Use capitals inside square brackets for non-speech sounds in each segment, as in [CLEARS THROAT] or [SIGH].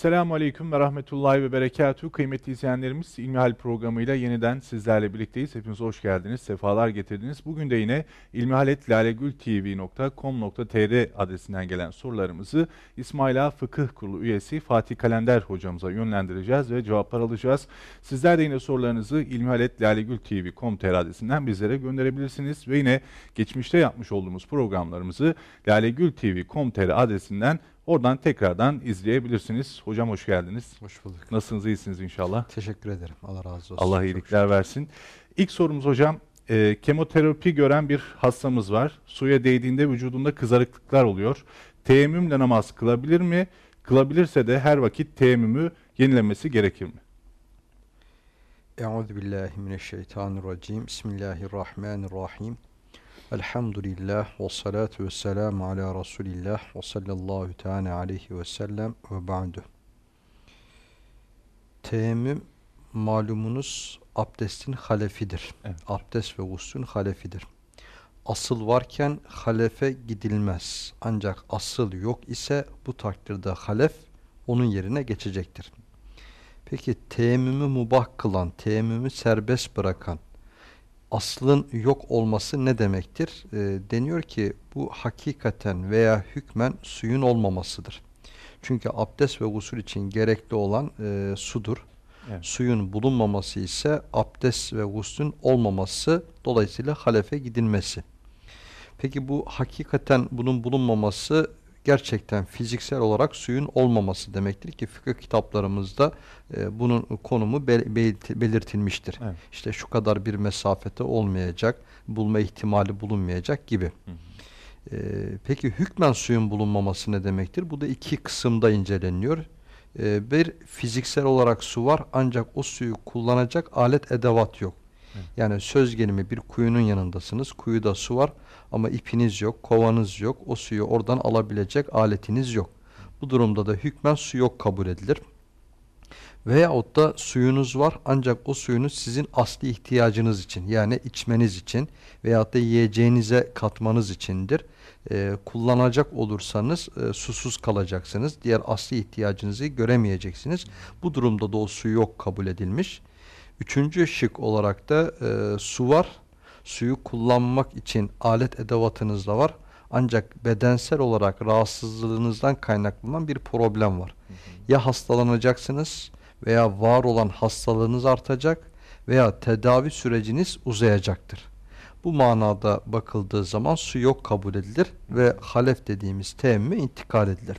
Esselamu Aleyküm ve Rahmetullahi ve Berekatuhu. Kıymetli izleyenlerimiz İlmihal programıyla yeniden sizlerle birlikteyiz. Hepiniz hoş geldiniz, sefalar getirdiniz. Bugün de yine ilmihaletlalegültv.com.tr adresinden gelen sorularımızı İsmaila Fıkıh Kurulu üyesi Fatih Kalender hocamıza yönlendireceğiz ve cevaplar alacağız. Sizler de yine sorularınızı ilmihaletlalegültv.com.tr adresinden bizlere gönderebilirsiniz. Ve yine geçmişte yapmış olduğumuz programlarımızı lalegültv.com.tr adresinden Oradan tekrardan izleyebilirsiniz. Hocam hoş geldiniz. Hoş bulduk. Nasılsınız? iyisiniz inşallah. Teşekkür ederim. Allah razı olsun. Allah iyilikler versin. İlk sorumuz hocam. E, kemoterapi gören bir hastamız var. Suya değdiğinde vücudunda kızarıklıklar oluyor. Teyemmümle namaz kılabilir mi? Kılabilirse de her vakit teyemmümü yenilemesi gerekir mi? Euzu billahi mineşşeytanirracim. Bismillahirrahmanirrahim. Elhamdülillah ve salatu ve selamu ala Resulillah ve sallallahu teala aleyhi ve sellem ve ba'du. Teyemmüm malumunuz abdestin halefidir. Evet. Abdest ve guslün halefidir. Asıl varken halefe gidilmez. Ancak asıl yok ise bu takdirde halef onun yerine geçecektir. Peki teyemmümü mubah kılan, teyemmümü serbest bırakan, aslın yok olması ne demektir? E, deniyor ki bu hakikaten veya hükmen suyun olmamasıdır. Çünkü abdest ve gusül için gerekli olan e, sudur. Evet. Suyun bulunmaması ise abdest ve guslün olmaması dolayısıyla halefe gidilmesi. Peki bu hakikaten bunun bulunmaması gerçekten fiziksel olarak suyun olmaması demektir ki fıkıh kitaplarımızda e, bunun konumu be belirtilmiştir. Evet. İşte şu kadar bir mesafete olmayacak, bulma ihtimali bulunmayacak gibi. Hı hı. E, peki hükmen suyun bulunmaması ne demektir? Bu da iki kısımda inceleniyor. E, bir fiziksel olarak su var ancak o suyu kullanacak alet edevat yok. Yani söz gelimi bir kuyunun yanındasınız. Kuyuda su var ama ipiniz yok, kovanız yok. O suyu oradan alabilecek aletiniz yok. Bu durumda da hükmen su yok kabul edilir. Veyahut da suyunuz var ancak o suyunuz sizin asli ihtiyacınız için yani içmeniz için veyahut da yiyeceğinize katmanız içindir. Ee, kullanacak olursanız e, susuz kalacaksınız. Diğer asli ihtiyacınızı göremeyeceksiniz. Bu durumda da o su yok kabul edilmiş. Üçüncü şık olarak da e, su var. Suyu kullanmak için alet edevatınız da var. Ancak bedensel olarak rahatsızlığınızdan kaynaklanan bir problem var. Hı hı. Ya hastalanacaksınız veya var olan hastalığınız artacak veya tedavi süreciniz uzayacaktır. Bu manada bakıldığı zaman su yok kabul edilir ve halef dediğimiz teyemmü intikal edilir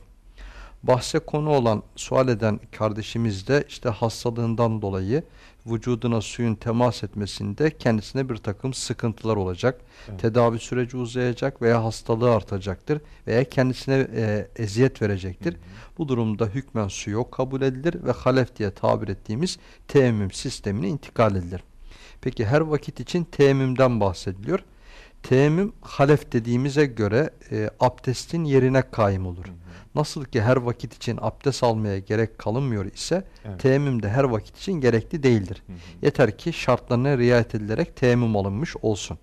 bahse konu olan sual eden kardeşimiz de işte hastalığından dolayı vücuduna suyun temas etmesinde kendisine bir takım sıkıntılar olacak. Evet. Tedavi süreci uzayacak veya hastalığı artacaktır veya kendisine e, eziyet verecektir. Hı hı. Bu durumda hükmen su yok kabul edilir ve halef diye tabir ettiğimiz teyemmüm sistemine intikal edilir. Peki her vakit için teyemmümden bahsediliyor. Teyemmüm halef dediğimize göre e, abdestin yerine kaim olur. Hı hı. Nasıl ki her vakit için abdest almaya gerek kalınmıyor ise evet. teyemmüm de her vakit için gerekli değildir. Hı hı. Yeter ki şartlarına riayet edilerek teyemmüm alınmış olsun.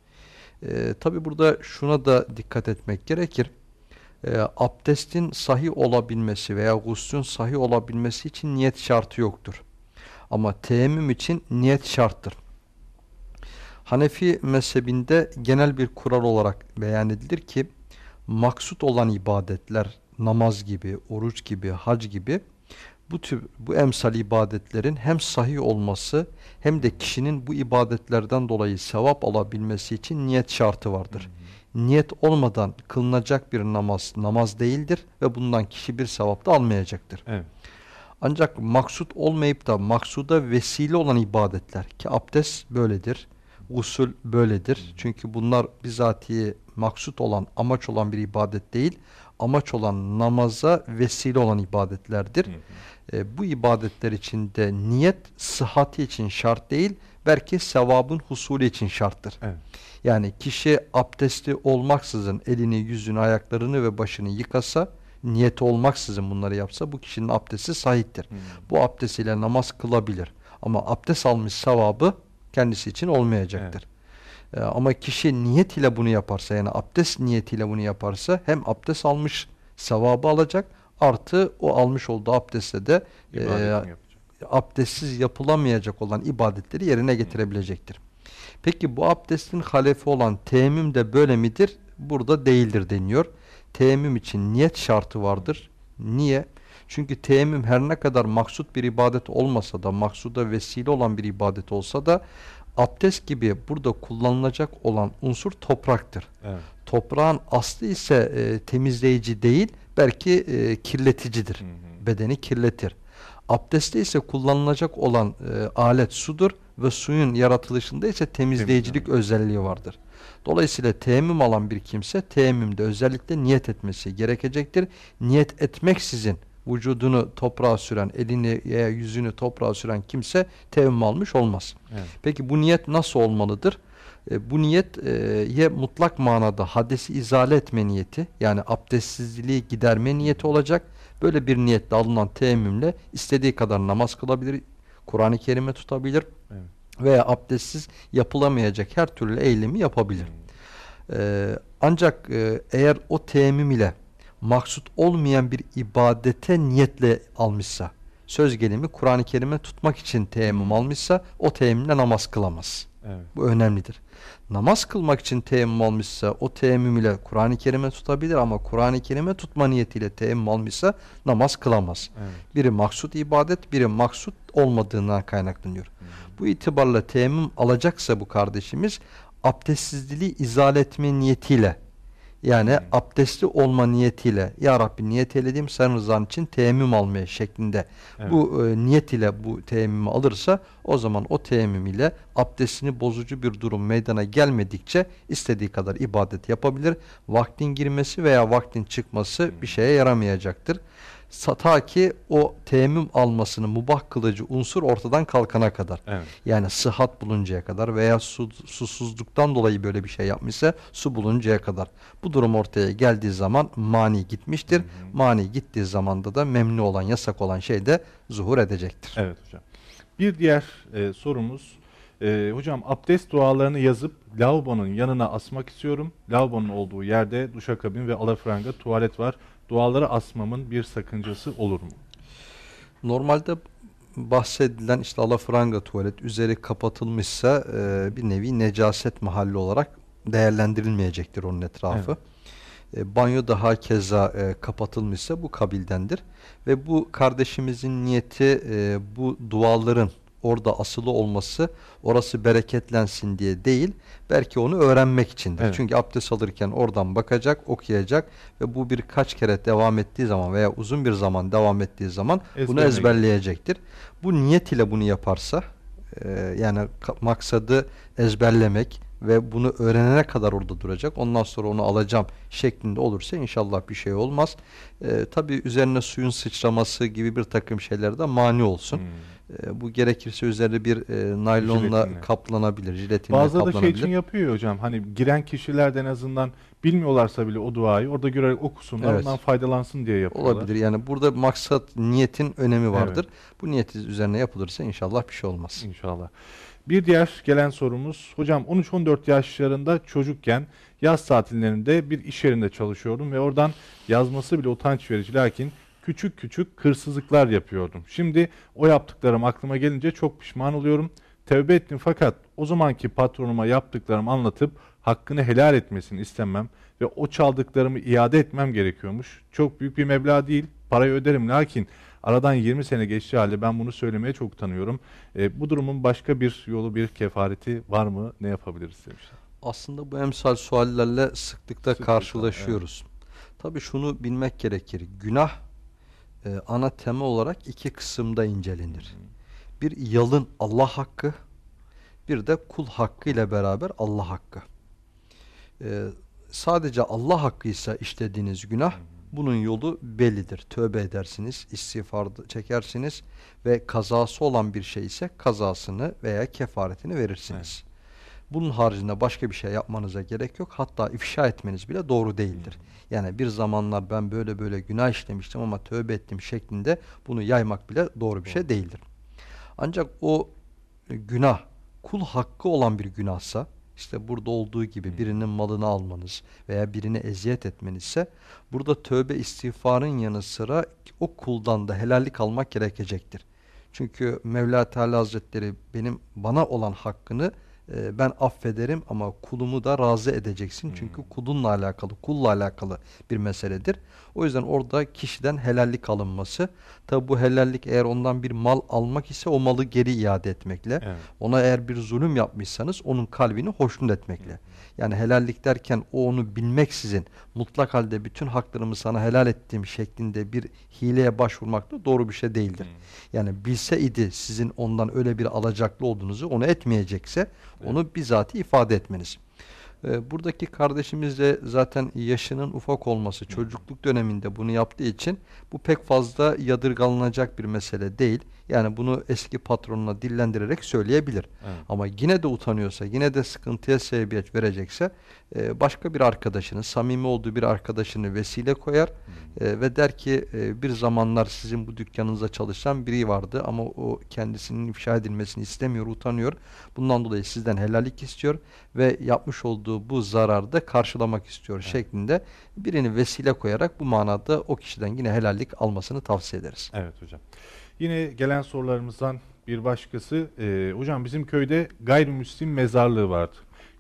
Ee, Tabi burada şuna da dikkat etmek gerekir. Ee, abdestin sahih olabilmesi veya guslün sahih olabilmesi için niyet şartı yoktur. Ama teyemmüm için niyet şarttır. Hanefi mezhebinde genel bir kural olarak beyan edilir ki maksut olan ibadetler namaz gibi, oruç gibi, hac gibi bu tür bu emsal ibadetlerin hem sahih olması hem de kişinin bu ibadetlerden dolayı sevap alabilmesi için niyet şartı vardır. Niyet olmadan kılınacak bir namaz namaz değildir ve bundan kişi bir sevap da almayacaktır. Evet. Ancak maksut olmayıp da maksuda vesile olan ibadetler ki abdest böyledir, usul böyledir. Çünkü bunlar bizatihi maksut olan, amaç olan bir ibadet değil amaç olan namaza vesile olan ibadetlerdir. Hı hı. E, bu ibadetler içinde niyet sıhhati için şart değil, belki sevabın husulü için şarttır. Evet. Yani kişi abdesti olmaksızın elini, yüzünü, ayaklarını ve başını yıkasa, niyeti olmaksızın bunları yapsa bu kişinin abdesti sahiptir. Hmm. Bu abdestiyle namaz kılabilir. Ama abdest almış sevabı kendisi için olmayacaktır. Evet. E, ama kişi niyet ile bunu yaparsa yani abdest niyetiyle bunu yaparsa hem abdest almış sevabı alacak Artı o almış olduğu abdestle de e, abdestsiz yapılamayacak olan ibadetleri yerine getirebilecektir. Peki bu abdestin halefi olan teyemmüm de böyle midir? Burada değildir deniyor. Teyemmüm için niyet şartı vardır. Niye? Çünkü teyemmüm her ne kadar maksut bir ibadet olmasa da, maksuda vesile olan bir ibadet olsa da abdest gibi burada kullanılacak olan unsur topraktır. Evet. Toprağın aslı ise e, temizleyici değil, belki e, kirleticidir. Hı hı. Bedeni kirletir. Abdestte ise kullanılacak olan e, alet sudur ve suyun yaratılışında ise temizleyicilik Temizleme. özelliği vardır. Dolayısıyla teyemmüm alan bir kimse teyemmümde özellikle niyet etmesi gerekecektir. Niyet etmeksizin vücudunu toprağa süren, elini veya yüzünü toprağa süren kimse teyemmüm almış olmaz. Evet. Peki bu niyet nasıl olmalıdır? E, bu niyet e, ye mutlak manada hadesi izale etme niyeti yani abdestsizliği giderme niyeti olacak. Böyle bir niyetle alınan teyemmümle istediği kadar namaz kılabilir, Kur'an-ı Kerim'e tutabilir Evet. veya abdestsiz yapılamayacak her türlü eylemi yapabilir. E, ancak e, eğer o teyemmüm ile maksut olmayan bir ibadete niyetle almışsa, söz gelimi Kur'an-ı Kerim'e tutmak için teyemmüm almışsa o teyemmümle namaz kılamaz. Evet. Bu önemlidir. Namaz kılmak için teyemmüm almışsa o teyemmüm ile Kur'an-ı Kerim'e tutabilir ama Kur'an-ı Kerim'e tutma niyetiyle teyemmüm almışsa namaz kılamaz. Evet. Biri maksut ibadet, biri maksut olmadığından kaynaklanıyor. Bu itibarla teyemmüm alacaksa bu kardeşimiz abdestsizliği izale etme niyetiyle yani Hmm. abdestli olma niyetiyle Ya Rabbi niyet eyledim sen rızan için teyemmüm almaya şeklinde Evet. bu e, niyet ile bu teyemmümü alırsa o zaman o teyemmüm ile abdestini bozucu bir durum meydana gelmedikçe istediği kadar ibadet yapabilir. Vaktin girmesi veya vaktin çıkması bir şeye yaramayacaktır. Ta ki o teyemmüm almasını mubah kılıcı unsur ortadan kalkana kadar. Evet. Yani sıhhat buluncaya kadar veya su, susuzluktan dolayı böyle bir şey yapmışsa su buluncaya kadar. Bu durum ortaya geldiği zaman mani gitmiştir. Mani gittiği zamanda da memnu olan, yasak olan şey de zuhur edecektir. Evet hocam. Bir diğer e, sorumuz. E, hocam abdest dualarını yazıp lavabonun yanına asmak istiyorum. Lavabonun olduğu yerde duşakabin ve alafranga tuvalet var. Duaları asmamın bir sakıncası olur mu? Normalde bahsedilen işte alafranga tuvalet üzeri kapatılmışsa e, bir nevi necaset mahalli olarak değerlendirilmeyecektir onun etrafı. E, banyo daha keza e, kapatılmışsa bu kabildendir. Ve bu kardeşimizin niyeti e, bu duaların orada asılı olması orası bereketlensin diye değil belki onu öğrenmek içindir. Evet. Çünkü abdest alırken oradan bakacak, okuyacak ve bu birkaç kere devam ettiği zaman veya uzun bir zaman devam ettiği zaman bunu Ezberine ezberleyecektir. Bu niyet ile bunu yaparsa e, yani maksadı ezberlemek ve bunu öğrenene kadar orada duracak. Ondan sonra onu alacağım şeklinde olursa inşallah bir şey olmaz. E, tabii üzerine suyun sıçraması gibi bir takım şeyler de mani olsun. Hmm. E, bu gerekirse üzeri bir e, naylonla Jiletinle. kaplanabilir, jiletinle Bazıları da şey kaplanabilir. için yapıyor hocam. Hani giren kişiler de en azından bilmiyorlarsa bile o duayı orada görerek okusunlar. Evet. Ondan faydalansın diye yapıyorlar. Olabilir. Yani burada maksat niyetin önemi vardır. Bu niyet üzerine yapılırsa inşallah bir şey olmaz. İnşallah. Bir diğer gelen sorumuz. Hocam 13-14 yaşlarında çocukken yaz tatillerinde bir iş yerinde çalışıyordum ve oradan yazması bile utanç verici lakin küçük küçük hırsızlıklar yapıyordum. Şimdi o yaptıklarım aklıma gelince çok pişman oluyorum. Tevbe ettim fakat o zamanki patronuma yaptıklarımı anlatıp hakkını helal etmesini istemem ve o çaldıklarımı iade etmem gerekiyormuş. Çok büyük bir meblağ değil, parayı öderim lakin aradan 20 sene geçtiği halde ben bunu söylemeye çok utanıyorum. E, bu durumun başka bir yolu, bir kefareti var mı? Ne yapabiliriz demişler. Aslında bu emsal suallerle sıklıkta Sıklıkla, karşılaşıyoruz. Tabii şunu bilmek gerekir. Günah e, ana tema olarak iki kısımda incelenir. Bir yalın Allah hakkı, bir de kul hakkı ile beraber Allah hakkı. E, sadece Allah hakkıysa işlediğiniz günah, bunun yolu bellidir. Tövbe edersiniz, istiğfar çekersiniz ve kazası olan bir şey ise kazasını veya kefaretini verirsiniz. Bunun haricinde başka bir şey yapmanıza gerek yok. Hatta ifşa etmeniz bile doğru değildir. Yani bir zamanlar ben böyle böyle günah işlemiştim ama tövbe ettim şeklinde bunu yaymak bile doğru bir şey değildir. Ancak o e, günah kul hakkı olan bir günahsa işte burada olduğu gibi birinin malını almanız veya birine eziyet etmenizse burada tövbe istiğfarın yanı sıra o kuldan da helallik almak gerekecektir. Çünkü Mevla Teala Hazretleri benim bana olan hakkını e, ben affederim ama kulumu da razı edeceksin. Çünkü kulunla alakalı, kulla alakalı bir meseledir. O yüzden orada kişiden helallik alınması. Tabi bu helallik eğer ondan bir mal almak ise o malı geri iade etmekle. Evet. Ona eğer bir zulüm yapmışsanız onun kalbini hoşnut etmekle. Yani helallik derken o onu bilmeksizin mutlak halde bütün haklarımı sana helal ettiğim şeklinde bir hileye başvurmak da doğru bir şey değildir. Yani bilse idi sizin ondan öyle bir alacaklı olduğunuzu onu etmeyecekse evet. onu bizatihi ifade etmeniz. Ee, buradaki kardeşimiz de zaten yaşının ufak olması, çocukluk döneminde bunu yaptığı için bu pek fazla yadırgalanacak bir mesele değil. Yani bunu eski patronuna dillendirerek söyleyebilir. Evet. Ama yine de utanıyorsa, yine de sıkıntıya sebebiyet verecekse e, başka bir arkadaşını, samimi olduğu bir arkadaşını vesile koyar hmm. e, ve der ki e, bir zamanlar sizin bu dükkanınızda çalışan biri vardı ama o kendisinin ifşa edilmesini istemiyor, utanıyor. Bundan dolayı sizden helallik istiyor ve yapmış olduğu bu zararı da karşılamak istiyor evet. şeklinde birini vesile koyarak bu manada o kişiden yine helallik almasını tavsiye ederiz. Evet hocam. Yine gelen sorularımızdan bir başkası. E, hocam bizim köyde gayrimüslim mezarlığı vardı.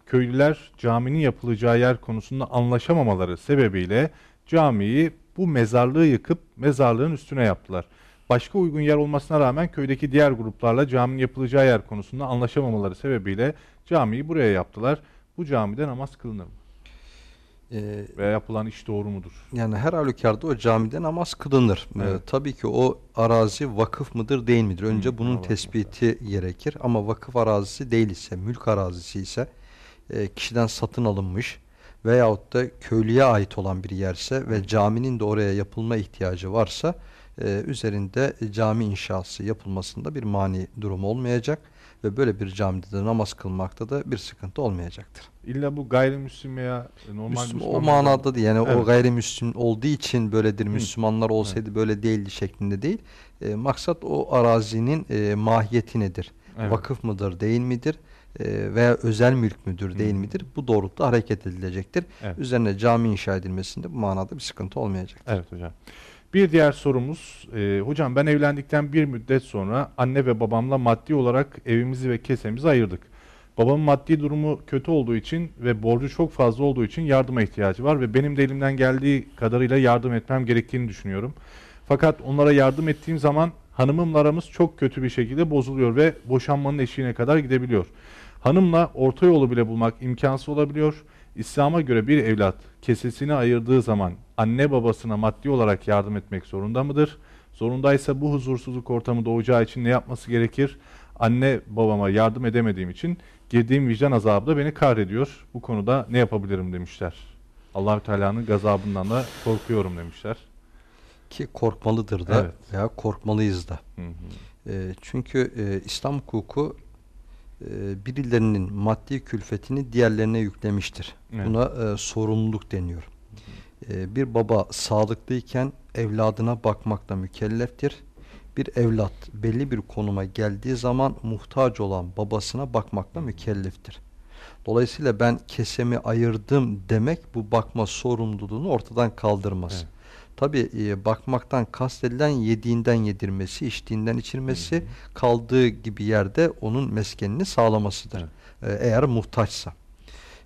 Köylüler caminin yapılacağı yer konusunda anlaşamamaları sebebiyle camiyi bu mezarlığı yıkıp mezarlığın üstüne yaptılar. Başka uygun yer olmasına rağmen köydeki diğer gruplarla caminin yapılacağı yer konusunda anlaşamamaları sebebiyle camiyi buraya yaptılar. Bu camide namaz kılınır mı? Ee, Veya yapılan iş doğru mudur? Yani her halükarda o camide namaz kılınır. Ee, evet. Ee, tabii ki o arazi vakıf mıdır değil midir? Önce Hı, bunun tespiti mesela. gerekir. Ama vakıf arazisi değil ise, mülk arazisi ise e, kişiden satın alınmış veyahut da köylüye ait olan bir yerse ve caminin de oraya yapılma ihtiyacı varsa e, üzerinde cami inşası yapılmasında bir mani durum olmayacak ve böyle bir camide de namaz kılmakta da bir sıkıntı olmayacaktır. İlla bu gayrimüslim veya normal Müslüman, Müslüman o manada değil yani evet. o gayrimüslim olduğu için böyledir Hı. Müslümanlar olsaydı evet. böyle değildi şeklinde değil. E, maksat o arazinin e, mahiyeti nedir? Evet. Vakıf mıdır değil midir? E, veya özel mülk müdür değil midir? Bu doğrultuda hareket edilecektir. Evet. Üzerine cami inşa edilmesinde bu manada bir sıkıntı olmayacaktır. Evet hocam. Bir diğer sorumuz, e, hocam ben evlendikten bir müddet sonra anne ve babamla maddi olarak evimizi ve kesemizi ayırdık. Babamın maddi durumu kötü olduğu için ve borcu çok fazla olduğu için yardıma ihtiyacı var ve benim de elimden geldiği kadarıyla yardım etmem gerektiğini düşünüyorum. Fakat onlara yardım ettiğim zaman hanımımla aramız çok kötü bir şekilde bozuluyor ve boşanmanın eşiğine kadar gidebiliyor. Hanımla orta yolu bile bulmak imkansız olabiliyor. İslam'a göre bir evlat kesesini ayırdığı zaman anne babasına maddi olarak yardım etmek zorunda mıdır? Zorundaysa bu huzursuzluk ortamı doğacağı için ne yapması gerekir? Anne babama yardım edemediğim için girdiğim vicdan azabı da beni kahrediyor. Bu konuda ne yapabilirim demişler. Allahü Teala'nın gazabından da korkuyorum demişler. Ki korkmalıdır da evet. veya korkmalıyız da. Hı hı. E, çünkü e, İslam hukuku birilerinin maddi külfetini diğerlerine yüklemiştir. Evet. Buna e, sorumluluk deniyor. E, bir baba sağlıklıyken evladına bakmakla mükelleftir. Bir evlat belli bir konuma geldiği zaman muhtaç olan babasına bakmakla mükelleftir. Dolayısıyla ben kesemi ayırdım demek bu bakma sorumluluğunu ortadan kaldırmaz. Evet. Tabi e, bakmaktan kastedilen yediğinden yedirmesi, içtiğinden içirmesi, hı hı. kaldığı gibi yerde onun meskenini sağlamasıdır. Evet. E, eğer muhtaçsa.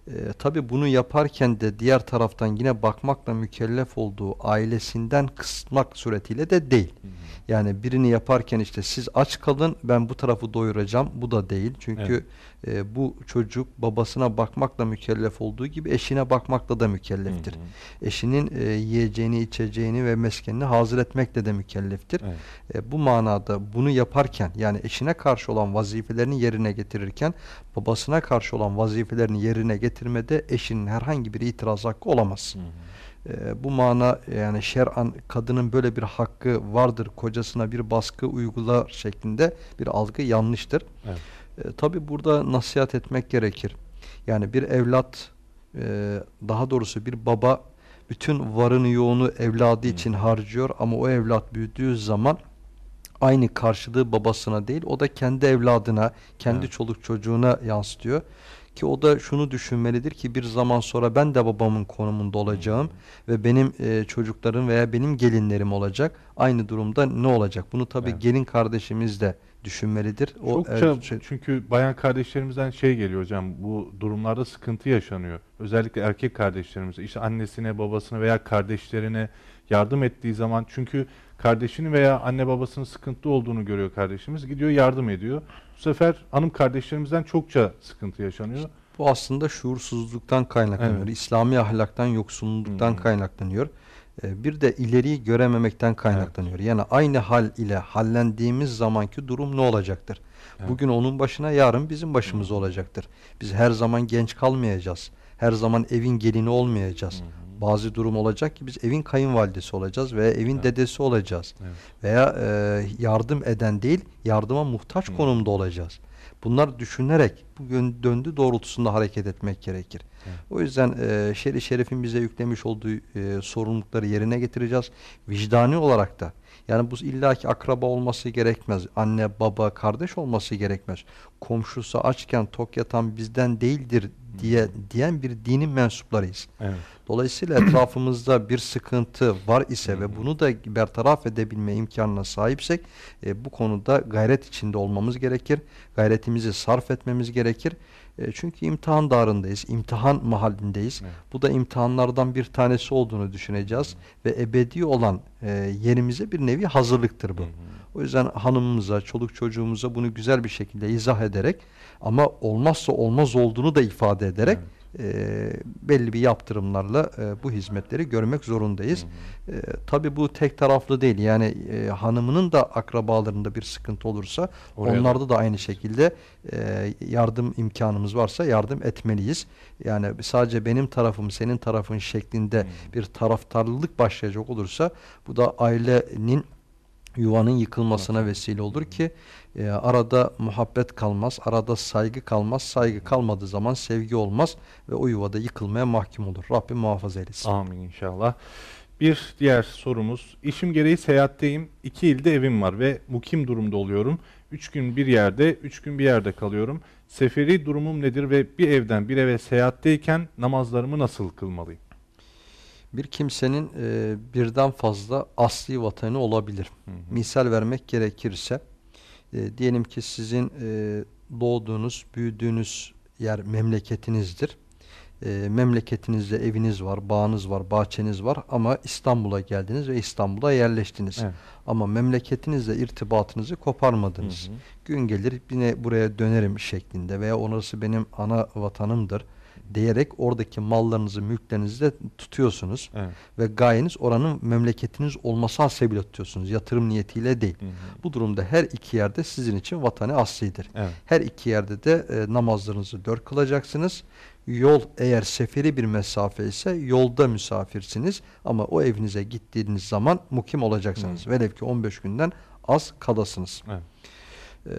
E, Tabi bunu yaparken de diğer taraftan yine bakmakla mükellef olduğu ailesinden kısmak suretiyle de değil. Hı hı. Yani birini yaparken işte siz aç kalın ben bu tarafı doyuracağım bu da değil. Çünkü evet. e, bu çocuk babasına bakmakla mükellef olduğu gibi eşine bakmakla da mükelleftir. Hı hı. Eşinin e, yiyeceğini içeceğini ve meskenini hazır etmekle de mükelleftir. Evet. E, bu manada bunu yaparken yani eşine karşı olan vazifelerini yerine getirirken babasına karşı olan vazifelerini yerine getirmede eşinin herhangi bir itiraz hakkı olamaz. Hı hı. E, bu mana yani şer'an kadının böyle bir hakkı vardır kocasına bir baskı uygular şeklinde bir algı yanlıştır. Evet. E, Tabi burada nasihat etmek gerekir. Yani bir evlat e, daha doğrusu bir baba bütün varını yoğunu evladı için harcıyor ama o evlat büyüdüğü zaman aynı karşılığı babasına değil o da kendi evladına kendi evet. çoluk çocuğuna yansıtıyor Ki o da şunu düşünmelidir ki bir zaman sonra ben de babamın konumunda olacağım ve benim e, çocuklarım veya benim gelinlerim olacak. Aynı durumda ne olacak? Bunu tabii Evet. gelin kardeşimiz de düşünmelidir. O Çokça er- şey- çünkü bayan kardeşlerimizden şey geliyor hocam bu durumlarda sıkıntı yaşanıyor. Özellikle erkek kardeşlerimiz işte annesine babasına veya kardeşlerine yardım ettiği zaman çünkü kardeşinin veya anne babasının sıkıntı olduğunu görüyor kardeşimiz gidiyor yardım ediyor. Bu sefer hanım kardeşlerimizden çokça sıkıntı yaşanıyor. Bu aslında şuursuzluktan kaynaklanıyor. Evet. İslami ahlaktan, yoksunluktan hı. kaynaklanıyor. Ee, Bir de ileriyi görememekten kaynaklanıyor. Yani aynı hal ile hallendiğimiz zamanki durum ne olacaktır? Evet. Bugün onun başına, yarın bizim başımız olacaktır. Biz her zaman genç kalmayacağız. Her zaman evin gelini olmayacağız. Bazı durum olacak ki biz evin kayınvalidesi olacağız veya evin Evet. dedesi olacağız. Evet. Veya e, yardım eden değil, yardıma muhtaç Hı. konumda olacağız. Bunlar düşünerek bu yön- döndü doğrultusunda hareket etmek gerekir. Evet. O yüzden e, şer-i şerifin bize yüklemiş olduğu e, sorumlulukları yerine getireceğiz. Vicdani olarak da yani bu illaki akraba olması gerekmez. Anne, baba, kardeş olması gerekmez. Komşusu açken tok yatan bizden değildir diye diyen bir dinin mensuplarıyız. Evet. Dolayısıyla [CLEARS THROAT] etrafımızda bir sıkıntı var ise ve bunu da bertaraf edebilme imkanına sahipsek e, bu konuda gayret içinde olmamız gerekir. Gayretimizi sarf etmemiz gerekir. E, çünkü imtihan darındayız, imtihan mahallindeyiz. Evet. Bu da imtihanlardan bir tanesi olduğunu düşüneceğiz ve ebedi olan e, yerimize bir nevi hazırlıktır bu. O yüzden hanımımıza, çoluk çocuğumuza bunu güzel bir şekilde izah ederek ama olmazsa olmaz olduğunu da ifade ederek e, belli bir yaptırımlarla e, bu hizmetleri görmek zorundayız. E, tabii bu tek taraflı değil. Yani e, hanımının da akrabalarında bir sıkıntı olursa Oraya da- onlarda da aynı şekilde e, yardım imkanımız varsa yardım etmeliyiz. Yani sadece benim tarafım senin tarafın şeklinde bir taraftarlılık başlayacak olursa bu da ailenin yuvanın yıkılmasına vesile olur ki e, arada muhabbet kalmaz, arada saygı kalmaz. Saygı kalmadığı zaman sevgi olmaz ve o yuvada yıkılmaya mahkum olur. Rabbim muhafaza eylesin. Amin inşallah. Bir diğer sorumuz. İşim gereği seyahatteyim. İki ilde evim var ve mukim durumda oluyorum. Üç gün bir yerde, üç gün bir yerde kalıyorum. Seferi durumum nedir ve bir evden bir eve seyahatteyken namazlarımı nasıl kılmalıyım? Bir kimsenin e, birden fazla asli vatanı olabilir. Misal vermek gerekirse e, diyelim ki sizin e, doğduğunuz, büyüdüğünüz yer memleketinizdir. E, memleketinizde eviniz var, bağınız var, bahçeniz var ama İstanbul'a geldiniz ve İstanbul'a yerleştiniz. Evet. Ama memleketinizle irtibatınızı koparmadınız. Gün gelir yine buraya dönerim şeklinde veya orası benim ana vatanımdır diyerek oradaki mallarınızı, mülklerinizi de tutuyorsunuz. Evet. Ve gayeniz oranın memleketiniz olması hasebiyle tutuyorsunuz. Yatırım niyetiyle değil. Hı hı. Bu durumda her iki yerde sizin için vatanı aslidir. Evet. Her iki yerde de e, namazlarınızı dört kılacaksınız. Yol eğer seferi bir mesafe ise yolda misafirsiniz ama o evinize gittiğiniz zaman mukim olacaksınız. Velev ki 15 günden az kalasınız. Evet. Ee,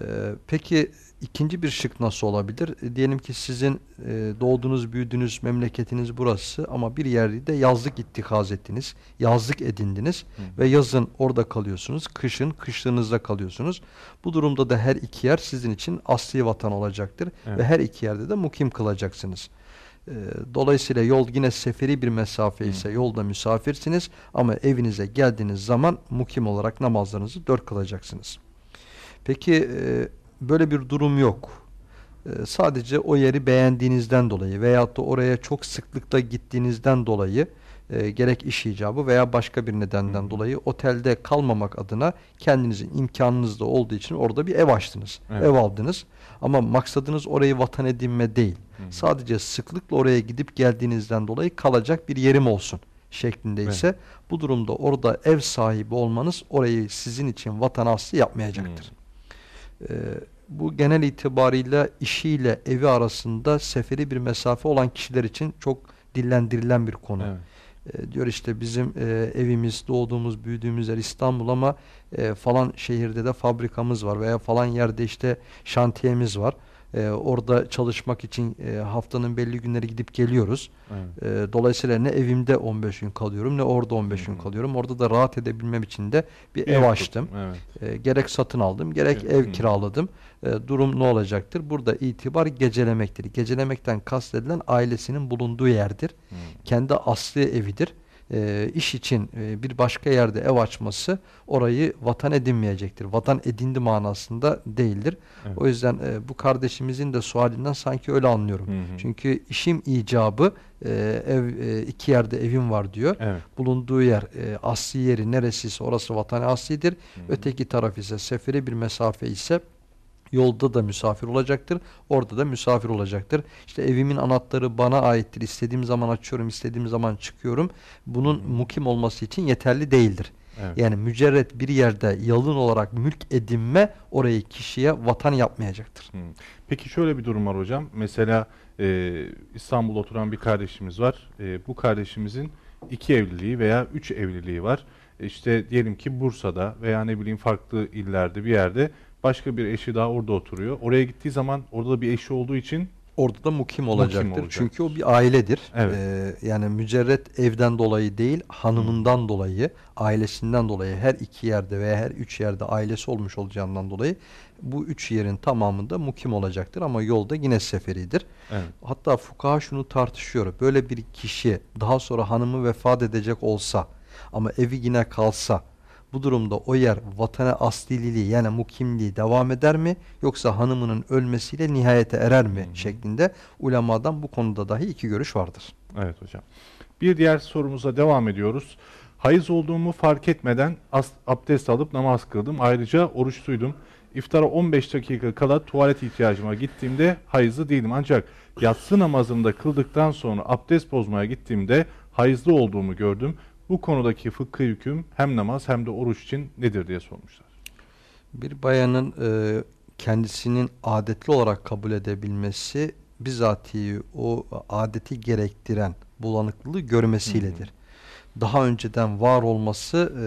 peki ikinci bir şık nasıl olabilir? E, diyelim ki sizin e, doğduğunuz, büyüdüğünüz memleketiniz burası ama bir yerde yazlık ittihaz ettiniz, yazlık edindiniz ve yazın orada kalıyorsunuz, kışın kışlığınızda kalıyorsunuz. Bu durumda da her iki yer sizin için asli vatan olacaktır Evet. ve her iki yerde de mukim kılacaksınız. Ee, Dolayısıyla yol yine seferi bir mesafe ise yolda misafirsiniz ama evinize geldiğiniz zaman mukim olarak namazlarınızı dört kılacaksınız. Peki e, böyle bir durum yok. E, Sadece o yeri beğendiğinizden dolayı veyahut da oraya çok sıklıkla gittiğinizden dolayı e, gerek iş icabı veya başka bir nedenden dolayı otelde kalmamak adına kendinizin imkanınız da olduğu için orada bir ev açtınız. Evet. Ev aldınız. Ama maksadınız orayı vatan edinme değil. Sadece sıklıkla oraya gidip geldiğinizden dolayı kalacak bir yerim olsun şeklinde Evet. ise bu durumda orada ev sahibi olmanız orayı sizin için vatan aslı yapmayacaktır. Ee, bu genel itibarıyla işiyle evi arasında seferi bir mesafe olan kişiler için çok dillendirilen bir konu. Evet. Ee, diyor işte bizim e, evimiz, doğduğumuz, büyüdüğümüz yer İstanbul ama e, falan şehirde de fabrikamız var veya falan yerde işte şantiyemiz var. E, orada çalışmak için e, haftanın belli günleri gidip geliyoruz. Evet. E, dolayısıyla ne evimde 15 gün kalıyorum ne orada 15 gün Hı hı. kalıyorum. Orada da rahat edebilmem için de bir, ev ev açtım. Evet. E, gerek satın aldım gerek Evet. ev Hı. kiraladım. E, durum ne olacaktır? Burada itibar gecelemektir. Gecelemekten kastedilen ailesinin bulunduğu yerdir. Hı. Kendi asli evidir. E, iş için e, bir başka yerde ev açması orayı vatan edinmeyecektir. Vatan edindi manasında değildir. Evet. O yüzden e, bu kardeşimizin de sualinden sanki öyle anlıyorum. Hı hı. Çünkü işim icabı e, ev e, iki yerde evim var diyor. Evet. Bulunduğu yer e, asli yeri neresiyse orası vatan aslidir. Hı hı. Öteki taraf ise seferi bir mesafe ise yolda da misafir olacaktır. Orada da misafir olacaktır. İşte evimin anahtarı bana aittir. İstediğim zaman açıyorum, istediğim zaman çıkıyorum. Bunun Hı. mukim olması için yeterli değildir. Evet. Yani mücerret bir yerde yalın olarak mülk edinme orayı kişiye vatan yapmayacaktır. Hı. Peki şöyle bir durum var hocam. Mesela e, İstanbul'da oturan bir kardeşimiz var. E, bu kardeşimizin iki evliliği veya üç evliliği var. E, İşte diyelim ki Bursa'da veya ne bileyim farklı illerde bir yerde başka bir eşi daha orada oturuyor. Oraya gittiği zaman orada da bir eşi olduğu için Orada da mukim olacaktır. olacaktır. Çünkü o bir ailedir. Evet. Ee, yani mücerret evden dolayı değil, hanımından dolayı, ailesinden dolayı her iki yerde veya her üç yerde ailesi olmuş olacağından dolayı bu üç yerin tamamında mukim olacaktır ama yolda yine seferidir. evet. Hatta fukaha şunu tartışıyor. Böyle bir kişi daha sonra hanımı vefat edecek olsa ama evi yine kalsa bu durumda o yer vatana asliliği yani mukimliği devam eder mi yoksa hanımının ölmesiyle nihayete erer mi Hı hı. şeklinde ulemadan bu konuda dahi iki görüş vardır. Evet hocam. Bir diğer sorumuza devam ediyoruz. Hayız olduğumu fark etmeden abdest alıp namaz kıldım. Ayrıca oruçluydum. İftara 15 dakika kala tuvalet ihtiyacıma gittiğimde hayızlı değilim. Ancak yatsı namazında kıldıktan sonra abdest bozmaya gittiğimde hayızlı olduğumu gördüm. Bu konudaki fıkhi hüküm hem namaz hem de oruç için nedir diye sormuşlar. Bir bayanın e, kendisinin adetli olarak kabul edebilmesi bizatihi o adeti gerektiren bulanıklığı görmesiyledir. Daha önceden var olması e,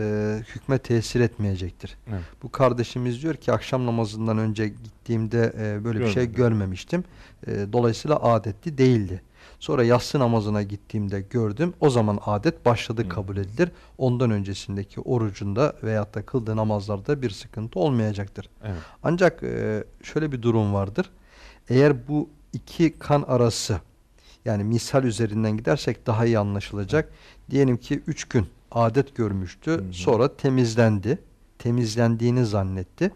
hükme tesir etmeyecektir. Evet. Bu kardeşimiz diyor ki akşam namazından önce gittiğimde e, böyle bir şey Görmedim. görmemiştim. E, dolayısıyla adetli değildi. Sonra yatsı namazına gittiğimde gördüm. O zaman adet başladı kabul edilir. Ondan öncesindeki orucunda veyahut da kıldığı namazlarda bir sıkıntı olmayacaktır. Evet. Ancak e, şöyle bir durum vardır. Eğer bu iki kan arası yani misal üzerinden gidersek daha iyi anlaşılacak. Diyelim ki üç gün adet görmüştü. hı. Sonra temizlendi. Temizlendiğini zannetti.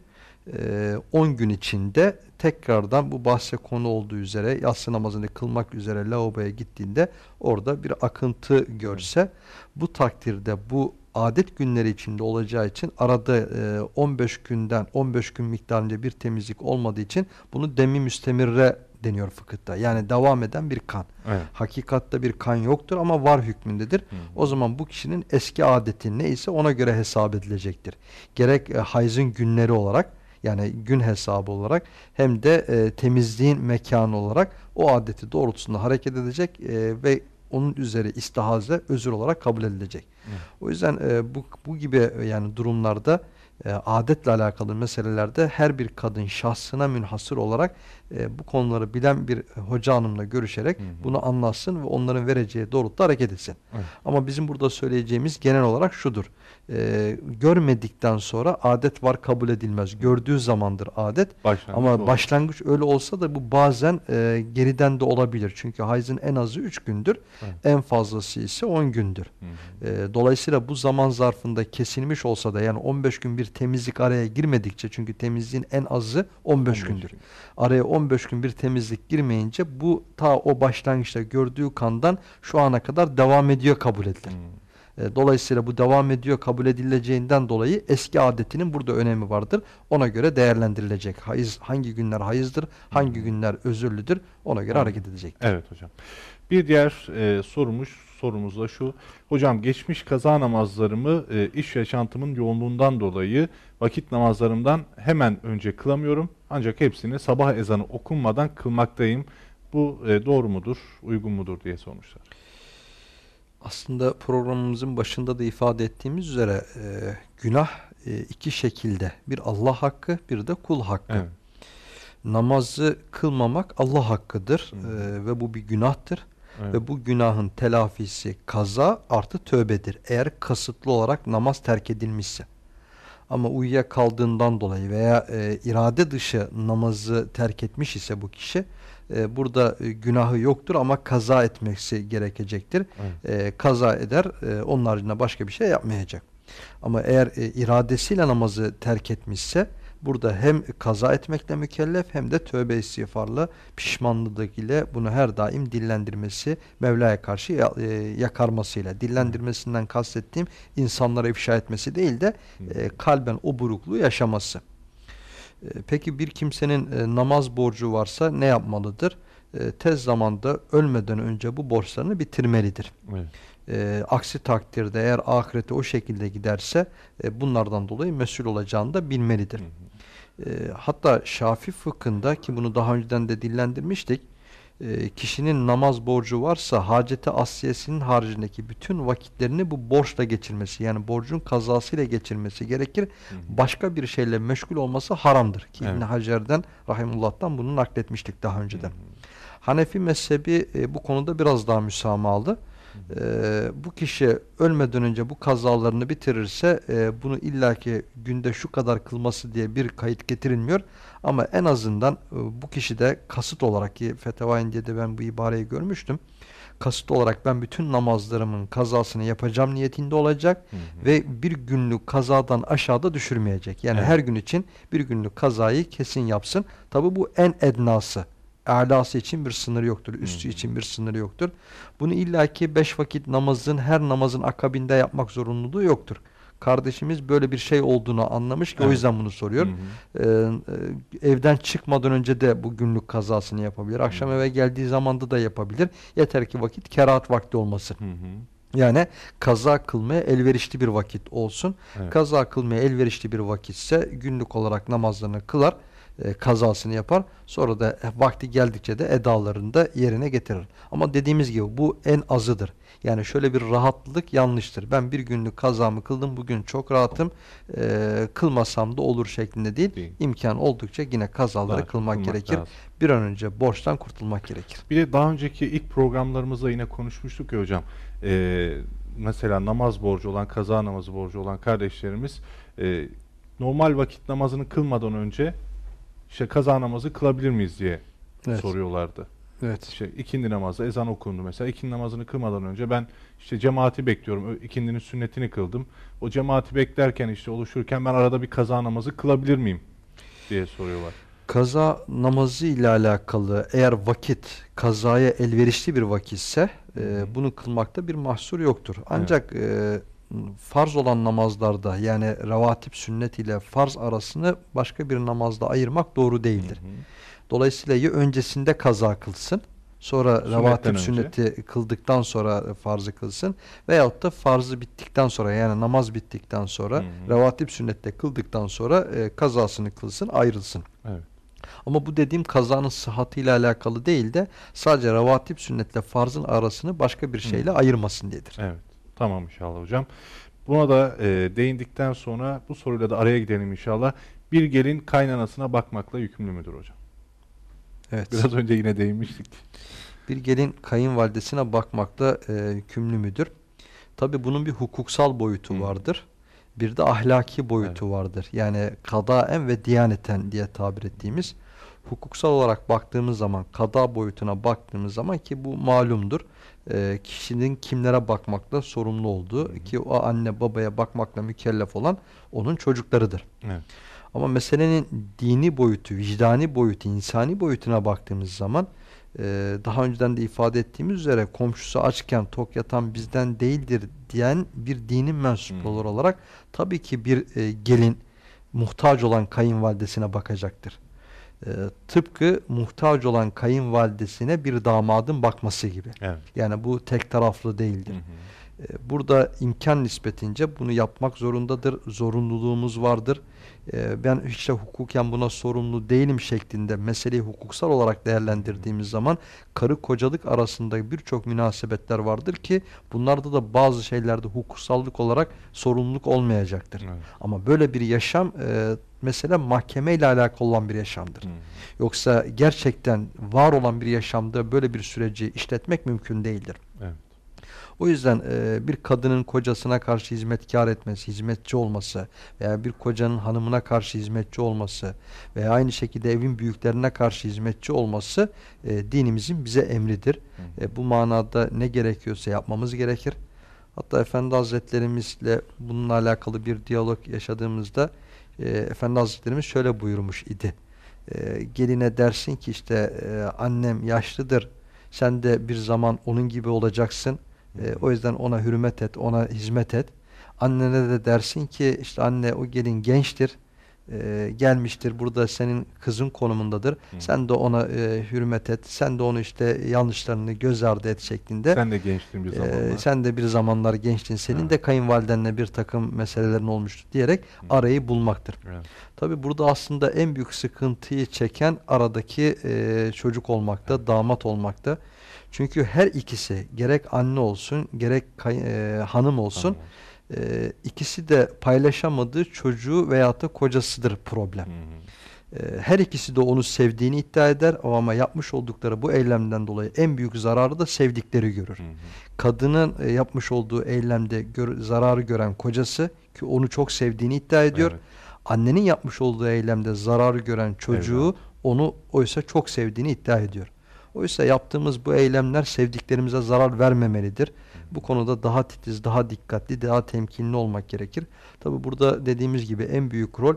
10 gün içinde tekrardan bu bahse konu olduğu üzere yatsı namazını kılmak üzere lavaboya gittiğinde orada bir akıntı görse bu takdirde bu adet günleri içinde olacağı için arada e, 15 günden 15 gün miktarında bir temizlik olmadığı için bunu demi müstemirre deniyor fıkıhta. Yani devam eden bir kan. Evet. Hakikatte bir kan yoktur ama var hükmündedir. Hı. O zaman bu kişinin eski adeti neyse ona göre hesap edilecektir. Gerek e, hayzın günleri olarak yani gün hesabı olarak hem de e, temizliğin mekanı olarak o adeti doğrultusunda hareket edecek e, ve onun üzeri istihaze özür olarak kabul edilecek. Evet. O yüzden e, bu, bu gibi e, yani durumlarda e, adetle alakalı meselelerde her bir kadın şahsına münhasır olarak e, bu konuları bilen bir hoca hanımla görüşerek Hı hı. bunu anlatsın ve onların vereceği doğrultuda hareket etsin. Evet. Ama bizim burada söyleyeceğimiz genel olarak şudur. E, görmedikten sonra adet var kabul edilmez. Gördüğü zamandır adet. Başlangıç Ama oldu. başlangıç öyle olsa da bu bazen e, geriden de olabilir. Çünkü hayızın en azı 3 gündür. Evet. En fazlası ise 10 gündür. Hı hı. E, dolayısıyla bu zaman zarfında kesilmiş olsa da yani 15 gün bir temizlik araya girmedikçe çünkü temizliğin en azı 15, 15 gündür. gün. Araya 15 gün bir temizlik girmeyince bu ta o başlangıçta gördüğü kandan şu ana kadar devam ediyor kabul edilir. Hı. E, Dolayısıyla bu devam ediyor kabul edileceğinden dolayı eski adetinin burada önemi vardır. Ona göre değerlendirilecek. Hayız hangi günler hayızdır, hangi günler özürlüdür ona göre Hı. hareket edecek. Evet hocam. Bir diğer e, sorumuş sorumuz da şu. Hocam geçmiş kaza namazlarımı e, iş yaşantımın yoğunluğundan dolayı vakit namazlarımdan hemen önce kılamıyorum. Ancak hepsini sabah ezanı okunmadan kılmaktayım. Bu e, doğru mudur, uygun mudur diye sormuşlar. Aslında programımızın başında da ifade ettiğimiz üzere e, günah e, iki şekilde. Bir Allah hakkı, bir de kul hakkı. Evet. Namazı kılmamak Allah hakkıdır e, ve bu bir günahtır. Evet. Ve bu günahın telafisi kaza artı tövbedir. Eğer kasıtlı olarak namaz terk edilmişse. Ama uyuyakaldığından dolayı veya e, irade dışı namazı terk etmiş ise bu kişi e, burada e, günahı yoktur ama kaza etmesi gerekecektir. Evet. E, kaza eder, e, onun haricinde başka bir şey yapmayacak. Ama eğer e, iradesiyle namazı terk etmişse burada hem kaza etmekle mükellef hem de tövbe istiğfarla pişmanlık ile bunu her daim dillendirmesi Mevla'ya karşı e, yakarmasıyla dillendirmesinden kastettiğim insanlara ifşa etmesi değil de e, kalben o burukluğu yaşaması. E, peki bir kimsenin e, namaz borcu varsa ne yapmalıdır? Tez zamanda ölmeden önce bu borçlarını bitirmelidir. Evet. E, aksi takdirde eğer ahirete o şekilde giderse e, bunlardan dolayı mesul olacağını da bilmelidir. Hı hı. E, hatta Şafi fıkhında ki bunu daha önceden de dillendirmiştik. e, kişinin namaz borcu varsa haceti asliyesinin haricindeki bütün vakitlerini bu borçla geçirmesi yani borcun kazasıyla geçirmesi gerekir. Hı hı. Başka bir şeyle meşgul olması haramdır. Ki Evet. İbn Hacer'den Rahimullah'tan bunu nakletmiştik daha önceden. Hı hı. Hanefi mezhebi e, bu konuda biraz daha müsamahalı. E, bu kişi ölmeden önce bu kazalarını bitirirse e, bunu illaki günde şu kadar kılması diye bir kayıt getirilmiyor. Ama en azından e, bu kişi de kasıt olarak ki Feteva İndiye'de ben bu ibareyi görmüştüm. Kasıt olarak ben bütün namazlarımın kazasını yapacağım niyetinde olacak Hı hı. ve bir günlük kazadan aşağıda düşürmeyecek. Yani Evet. her gün için bir günlük kazayı kesin yapsın. Tabi bu en ednası. Alası için bir sınır yoktur. Üstü Hı hı. için bir sınır yoktur. Bunu illaki beş vakit namazın her namazın akabinde yapmak zorunluluğu yoktur. Kardeşimiz böyle bir şey olduğunu anlamış ki o Evet. yüzden bunu soruyor. Hı hı. Ee, e, evden çıkmadan önce de bu günlük kazasını yapabilir. Akşam Hı. eve geldiği zamanda da yapabilir. Yeter ki vakit kerahat vakti olmasın. Hı hı. Yani kaza kılmaya elverişli bir vakit olsun. Evet. Kaza kılmaya elverişli bir vakitse günlük olarak namazlarını kılar, e, kazasını yapar. Sonra da vakti geldikçe de edalarını da yerine getirir. Ama dediğimiz gibi bu en azıdır. Yani şöyle bir rahatlık yanlıştır. Ben bir günlük kazamı kıldım, bugün çok rahatım, e, kılmasam da olur şeklinde değil. Değil. İmkan oldukça yine kazaları çok kılmak kılmak gerekir. lazım. Bir an önce borçtan kurtulmak gerekir. Bir de daha önceki ilk programlarımızda yine konuşmuştuk ya hocam. Ee, mesela namaz borcu olan, kaza namazı borcu olan kardeşlerimiz e, normal vakit namazını kılmadan önce işte kaza namazı kılabilir miyiz diye Evet. soruyorlardı. Evet. İşte ikindi namazda ezan okundu mesela. İkindi namazını kılmadan önce ben işte cemaati bekliyorum. İkindinin sünnetini kıldım. O cemaati beklerken işte oluşurken ben arada bir kaza namazı kılabilir miyim diye soruyorlar. Kaza namazı ile alakalı eğer vakit kazaya elverişli bir vakitse e, bunu kılmakta bir mahsur yoktur. Ancak e, farz olan namazlarda yani revatip sünnet ile farz arasını başka bir namazda ayırmak doğru değildir. Hı hı. Dolayısıyla ya öncesinde kaza kılsın sonra Sünnetten revatip önce. sünneti kıldıktan sonra farzı kılsın veyahut da farzı bittikten sonra yani namaz bittikten sonra Hı hı. revatip sünnette kıldıktan sonra e, kazasını kılsın ayrılsın. Evet. Ama bu dediğim kazanın sıhhatıyla alakalı değil de sadece revatip sünnetle farzın arasını başka bir şeyle ayırmasın diyedir. Evet. Tamam inşallah hocam. Buna da e, değindikten sonra bu soruyla da araya gidelim inşallah. Bir gelin kaynanasına bakmakla yükümlü müdür hocam? Evet. Biraz önce yine değinmiştik. Bir gelin kayınvalidesine bakmakla e, yükümlü müdür? Tabi bunun bir hukuksal boyutu Hı. vardır. Bir de ahlaki boyutu vardır. Yani kadaen ve diyaneten diye tabir ettiğimiz hukuksal olarak baktığımız zaman kada boyutuna baktığımız zaman ki bu malumdur. E, kişinin kimlere bakmakla sorumlu olduğu Hı hı. ki o anne babaya bakmakla mükellef olan onun çocuklarıdır. Evet. Ama meselenin dini boyutu, vicdani boyutu, insani boyutuna baktığımız zaman e, daha önceden de ifade ettiğimiz üzere komşusu açken tok yatan bizden değildir diyen bir dinin mensupları olarak tabii ki bir e, gelin muhtaç olan kayınvalidesine bakacaktır. E, tıpkı muhtaç olan kayınvalidesine bir damadın bakması gibi. Evet. Yani bu tek taraflı değildir. Hı E, burada imkan nispetince bunu yapmak zorundadır. Zorunluluğumuz vardır. E, ben işte hukuken buna sorumlu değilim şeklinde meseleyi hukuksal olarak değerlendirdiğimiz zaman karı kocalık arasında birçok münasebetler vardır ki bunlarda da bazı şeylerde hukusallık olarak sorumluluk olmayacaktır. Evet. Ama böyle bir yaşam e, mesela mahkeme ile alakalı olan bir yaşamdır. Hmm. Yoksa gerçekten var olan bir yaşamda böyle bir süreci işletmek mümkün değildir. Evet. O yüzden e, bir kadının kocasına karşı hizmetkar etmesi, hizmetçi olması veya bir kocanın hanımına karşı hizmetçi olması veya aynı şekilde evin büyüklerine karşı hizmetçi olması e, dinimizin bize emridir. E, bu manada ne gerekiyorsa yapmamız gerekir. Hatta Efendi Hazretlerimizle bununla alakalı bir diyalog yaşadığımızda e, Efendi Hazretlerimiz şöyle buyurmuş idi. E, geline dersin ki işte e, annem yaşlıdır, sen de bir zaman onun gibi olacaksın e, o yüzden ona hürmet et, ona hizmet et. Annene de dersin ki işte anne o gelin gençtir, e, gelmiştir, burada senin kızın konumundadır. Hı. Sen de ona e, hürmet et, sen de onu işte yanlışlarını göz ardı et şeklinde. Sen de gençtin bir zamanlar. E, sen de bir zamanlar gençtin, senin evet. de kayınvalidenle bir takım meselelerin olmuştu diyerek Hı. arayı bulmaktır. Evet. Tabi burada aslında en büyük sıkıntıyı çeken aradaki e, çocuk olmakta, evet. damat olmakta. Çünkü her ikisi gerek anne olsun gerek e, hanım olsun tamam. E, ikisi de paylaşamadığı çocuğu veyahut da kocasıdır problem. Hı hı. E, her ikisi de onu sevdiğini iddia eder ama yapmış oldukları bu eylemden dolayı en büyük zararı da sevdikleri görür. Hı hı. Kadının e, yapmış olduğu eylemde gör, zararı gören kocası ki onu çok sevdiğini iddia ediyor. Evet. Annenin yapmış olduğu eylemde zararı gören çocuğu evet. onu oysa çok sevdiğini iddia ediyor. Oysa yaptığımız bu eylemler sevdiklerimize zarar vermemelidir. Bu konuda daha titiz, daha dikkatli, daha temkinli olmak gerekir. Tabi burada dediğimiz gibi en büyük rol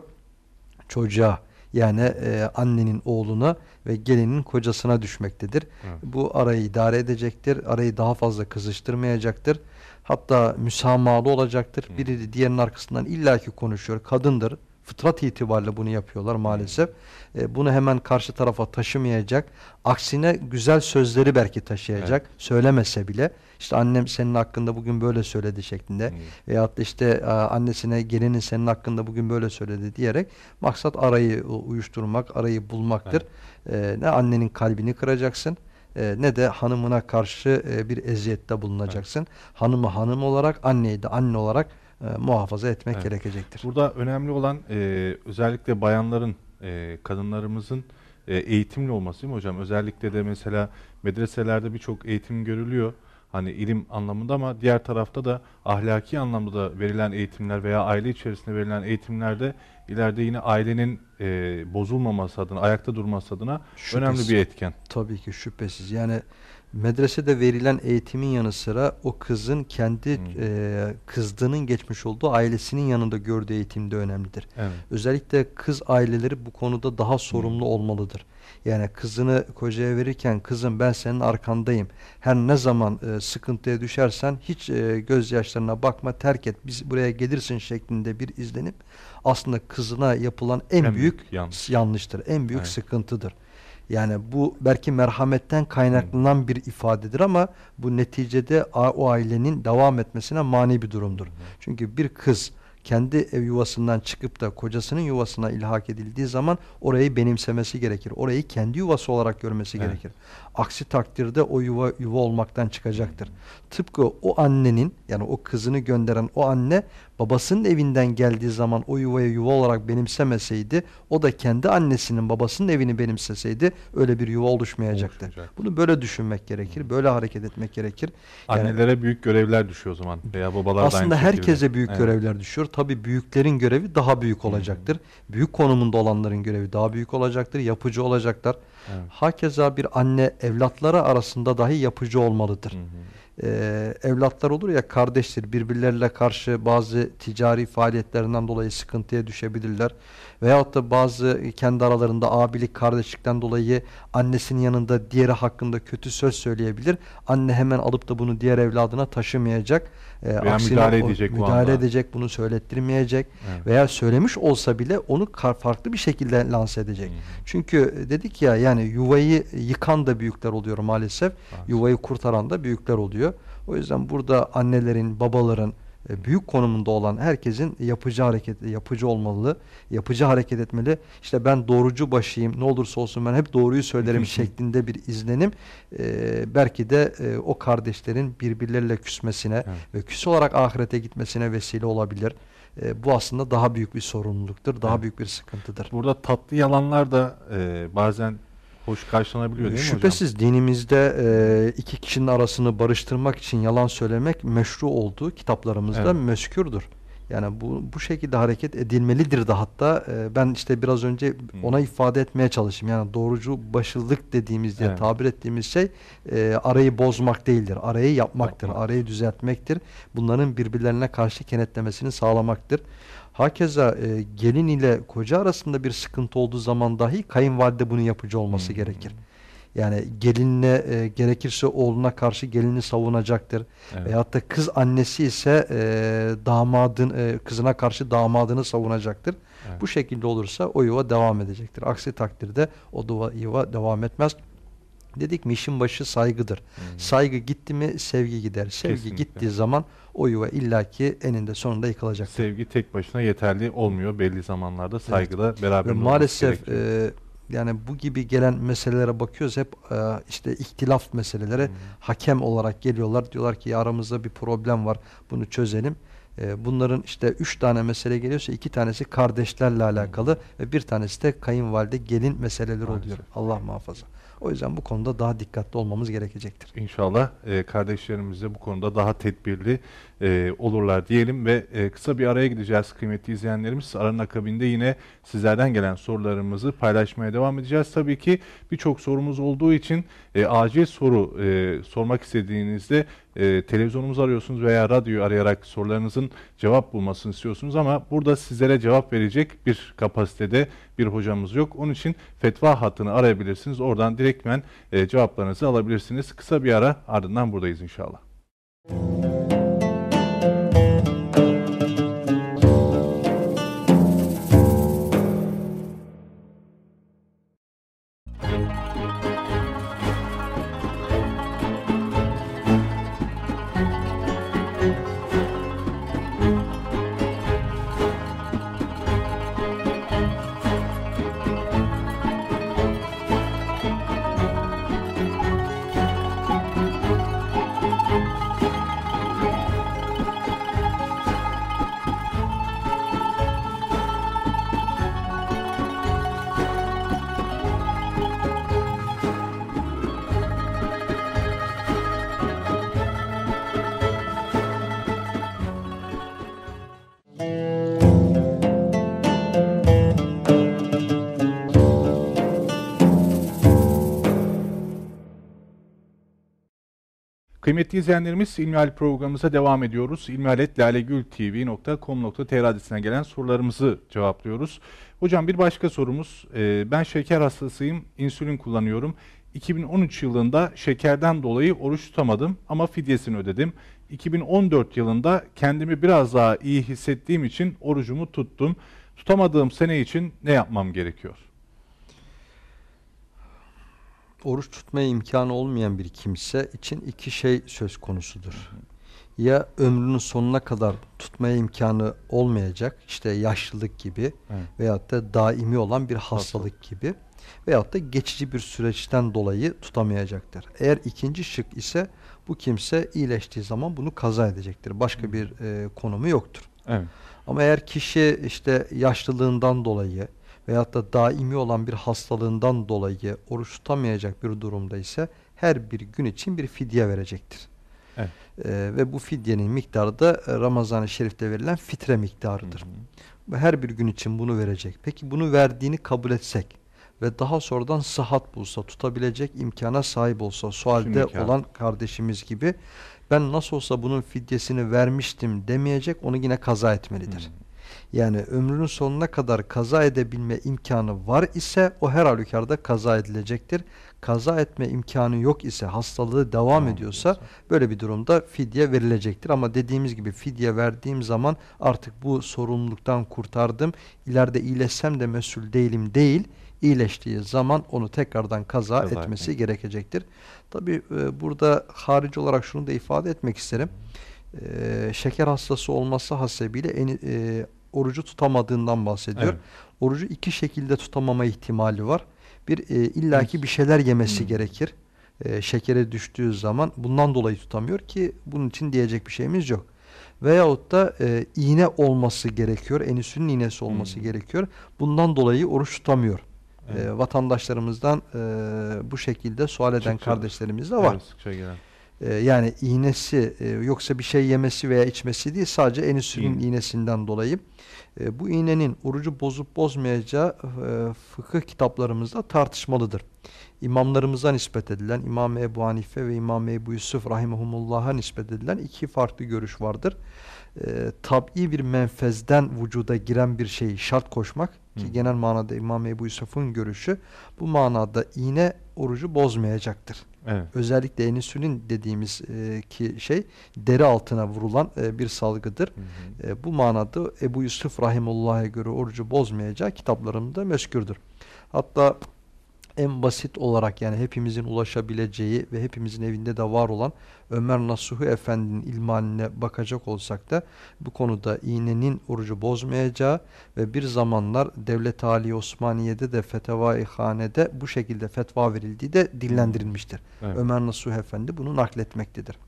çocuğa yani e, annenin oğluna ve gelinin kocasına düşmektedir. Evet. Bu arayı idare edecektir. Arayı daha fazla kızıştırmayacaktır. Hatta müsamahalı olacaktır. Biri diğerinin arkasından illaki konuşuyor. Kadındır fıtrat itibariyle bunu yapıyorlar maalesef. E, bunu hemen karşı tarafa taşımayacak. Aksine güzel sözleri belki taşıyacak. Evet. Söylemese bile. İşte annem senin hakkında bugün böyle söyledi şeklinde. Hmm. Veyahut da işte annesine gelinin senin hakkında bugün böyle söyledi diyerek maksat arayı uyuşturmak, arayı bulmaktır. Evet. E, ne annenin kalbini kıracaksın e, ne de hanımına karşı e, bir eziyette bulunacaksın. Evet. Hanımı hanım olarak, anneyi de anne olarak e, muhafaza etmek evet. gerekecektir. Burada önemli olan e, özellikle bayanların, e, kadınlarımızın e, eğitimli olması değil mi hocam? Özellikle de mesela medreselerde birçok eğitim görülüyor. Hani ilim anlamında ama diğer tarafta da ahlaki anlamda da verilen eğitimler veya aile içerisinde verilen eğitimlerde ileride yine ailenin e, bozulmaması adına, ayakta durması adına şüphesiz, önemli bir etken. Tabii ki şüphesiz. Yani medresede verilen eğitimin yanı sıra o kızın kendi hmm. e, kızdığının geçmiş olduğu ailesinin yanında gördüğü eğitim de önemlidir. Evet. Özellikle kız aileleri bu konuda daha sorumlu hmm. olmalıdır. Yani kızını kocaya verirken kızım ben senin arkandayım. Her ne zaman e, sıkıntıya düşersen hiç e, gözyaşlarına bakma terk et. Biz buraya gelirsin şeklinde bir izlenip aslında kızına yapılan en, en büyük, büyük yanlış. yanlıştır. En büyük evet. sıkıntıdır. Yani bu belki merhametten kaynaklanan bir ifadedir ama bu neticede o ailenin devam etmesine mani bir durumdur. Çünkü bir kız kendi ev yuvasından çıkıp da kocasının yuvasına ilhak edildiği zaman orayı benimsemesi gerekir. Orayı kendi yuvası olarak görmesi evet. gerekir. Aksi takdirde o yuva yuva olmaktan çıkacaktır. Tıpkı o annenin yani o kızını gönderen o anne babasının evinden geldiği zaman o yuvaya yuva olarak benimsemeseydi o da kendi annesinin babasının evini benimseseydi öyle bir yuva oluşmayacaktı. Bunu böyle düşünmek gerekir. Böyle hareket etmek gerekir. Yani, Annelere büyük görevler düşüyor o zaman veya babalar Aslında herkese büyük evet. görevler düşüyor. Tabi büyüklerin görevi daha büyük olacaktır. Hı -hı. Büyük konumunda olanların görevi daha büyük olacaktır. Yapıcı olacaklar. Evet. Hakeza bir anne evlatları arasında dahi yapıcı olmalıdır. Hı hı e, evlatlar olur ya kardeştir birbirleriyle karşı bazı ticari faaliyetlerinden dolayı sıkıntıya düşebilirler. Veyahut da bazı kendi aralarında abilik kardeşlikten dolayı annesinin yanında diğeri hakkında kötü söz söyleyebilir. Anne hemen alıp da bunu diğer evladına taşımayacak. E, veya aksine müdahale edecek o, müdahale edecek bunu söylettirmeyecek evet. veya söylemiş olsa bile onu farklı bir şekilde lanse edecek. Hı hı. Çünkü dedik ya yani yuvayı yıkan da büyükler oluyor maalesef. Evet. Yuvayı kurtaran da büyükler oluyor. O yüzden burada annelerin, babaların, e, büyük konumunda olan herkesin yapıcı hareket yapıcı olmalı, yapıcı hareket etmeli. İşte ben doğrucu başıyım. Ne olursa olsun ben hep doğruyu söylerim [LAUGHS] şeklinde bir izlenim e, belki de e, o kardeşlerin birbirleriyle küsmesine evet. ve küs olarak ahirete gitmesine vesile olabilir. E, bu aslında daha büyük bir sorumluluktur, daha evet. büyük bir sıkıntıdır. Burada tatlı yalanlar da e, bazen hoş karşılanabiliyor değil Şüphesiz mi hocam? dinimizde e, iki kişinin arasını barıştırmak için yalan söylemek meşru olduğu kitaplarımızda evet. meskürdür. Yani bu bu şekilde hareket edilmelidir de hatta e, ben işte biraz önce hmm. ona ifade etmeye çalıştım. Yani doğrucu başılık dediğimiz diye evet. tabir ettiğimiz şey e, arayı bozmak değildir. Arayı yapmaktır. Yapmak. Arayı düzeltmektir. Bunların birbirlerine karşı kenetlemesini sağlamaktır. Hakeza e, gelin ile koca arasında bir sıkıntı olduğu zaman dahi kayınvalide bunu yapıcı olması hmm. gerekir. Yani gelinle e, gerekirse oğluna karşı gelini savunacaktır. Evet. Veyahut da kız annesi ise e, damadın e, kızına karşı damadını savunacaktır. Evet. Bu şekilde olursa o yuva devam edecektir. Aksi takdirde o yuva devam etmez. Dedik mi işin başı saygıdır. Hmm. Saygı gitti mi sevgi gider. Sevgi Kesinlikle. gittiği zaman o yuva illaki eninde sonunda yıkılacaktır. Sevgi tek başına yeterli olmuyor belli zamanlarda. Saygı evet. beraber Maalesef e, yani bu gibi gelen meselelere bakıyoruz hep e, işte ihtilaf meselelere hmm. hakem olarak geliyorlar. Diyorlar ki aramızda bir problem var bunu çözelim. E, bunların işte üç tane mesele geliyorsa iki tanesi kardeşlerle alakalı hmm. ve bir tanesi de kayınvalide gelin meseleleri oluyor. Allah muhafaza. O yüzden bu konuda daha dikkatli olmamız gerekecektir. İnşallah e, kardeşlerimiz de bu konuda daha tedbirli e, olurlar diyelim ve e, kısa bir araya gideceğiz kıymetli izleyenlerimiz. Aranın akabinde yine sizlerden gelen sorularımızı paylaşmaya devam edeceğiz. Tabii ki birçok sorumuz olduğu için e, acil soru e, sormak istediğinizde e, televizyonumuzu arıyorsunuz veya radyoyu arayarak sorularınızın cevap bulmasını istiyorsunuz ama burada sizlere cevap verecek bir kapasitede bir hocamız yok. Onun için fetva hattını arayabilirsiniz. Oradan direktmen e, cevaplarınızı alabilirsiniz. Kısa bir ara ardından buradayız inşallah. Müzik Kıymetli izleyenlerimiz İlmihal programımıza devam ediyoruz. İlmihaletlalegültv.com.tr adresine gelen sorularımızı cevaplıyoruz. Hocam bir başka sorumuz. Ee, ben şeker hastasıyım, insülin kullanıyorum. 2013 yılında şekerden dolayı oruç tutamadım ama fidyesini ödedim. 2014 yılında kendimi biraz daha iyi hissettiğim için orucumu tuttum. Tutamadığım sene için ne yapmam gerekiyor? Oruç tutmaya imkanı olmayan bir kimse için iki şey söz konusudur. Ya ömrünün sonuna kadar tutmaya imkanı olmayacak, işte yaşlılık gibi evet. veyahut da daimi olan bir hastalık Hastalık. gibi veyahut da geçici bir süreçten dolayı tutamayacaktır. Eğer ikinci şık ise bu kimse iyileştiği zaman bunu kaza edecektir. Başka bir e, konumu yoktur. Evet. Ama eğer kişi işte yaşlılığından dolayı veyahut da daimi olan bir hastalığından dolayı oruç tutamayacak bir durumda ise her bir gün için bir fidye verecektir. Evet. Ee, ve bu fidyenin miktarı da Ramazan-ı Şerif'te verilen fitre miktarıdır. Hı hı. Her bir gün için bunu verecek. Peki bunu verdiğini kabul etsek ve daha sonradan sıhhat bulsa, tutabilecek imkana sahip olsa, sualde olan kardeşimiz gibi ben nasıl olsa bunun fidyesini vermiştim demeyecek, onu yine kaza etmelidir. Hı. Yani ömrünün sonuna kadar kaza edebilme imkanı var ise o her halükarda kaza edilecektir. Kaza etme imkanı yok ise hastalığı devam tamam, ediyorsa diyorsun. böyle bir durumda fidye verilecektir. Ama dediğimiz gibi fidye verdiğim zaman artık bu sorumluluktan kurtardım. İleride iyileşsem de mesul değilim değil. iyileştiği zaman onu tekrardan kaza, Kaza etmesi etmek. gerekecektir. Tabi burada harici olarak şunu da ifade etmek isterim. E, şeker hastası olması hasebiyle en, e, orucu tutamadığından bahsediyor. Evet. Orucu iki şekilde tutamama ihtimali var. Bir e, illaki Evet. bir şeyler yemesi Hmm. gerekir. E, şekere düştüğü zaman bundan dolayı tutamıyor ki bunun için diyecek bir şeyimiz yok. Veyahut da e, iğne olması gerekiyor. Enüsünün iğnesi olması Hmm. gerekiyor. Bundan dolayı oruç tutamıyor. Evet. E, vatandaşlarımızdan e, bu şekilde sual eden Sıkça- kardeşlerimiz de var. Evet. E, yani iğnesi e, yoksa bir şey yemesi veya içmesi değil sadece enüsünün İğne. iğnesinden dolayı. E, bu iğnenin orucu bozup bozmayacağı e, fıkıh kitaplarımızda tartışmalıdır. İmamlarımıza nispet edilen İmam Ebu Hanife ve İmam Ebu Yusuf rahimahumullah'a nispet edilen iki farklı görüş vardır. E, tabi bir menfezden vücuda giren bir şeyi şart koşmak ki Hı. genel manada İmam Ebu Yusuf'un görüşü bu manada iğne orucu bozmayacaktır. Evet. Özellikle enisülin dediğimiz e, ki şey deri altına vurulan e, bir salgıdır. Hı hı. E, bu manada Ebu Yusuf Rahimullah'a göre orucu bozmayacağı kitaplarımda meskürdür. Hatta en basit olarak yani hepimizin ulaşabileceği ve hepimizin evinde de var olan Ömer Nasuhi Efendi'nin ilmaline bakacak olsak da bu konuda iğnenin orucu bozmayacağı ve bir zamanlar Devlet-i Ali Osmaniye'de de Feteva-i Hane'de bu şekilde fetva verildiği de dillendirilmiştir. Evet. Ömer Nasuh Efendi bunu nakletmektedir.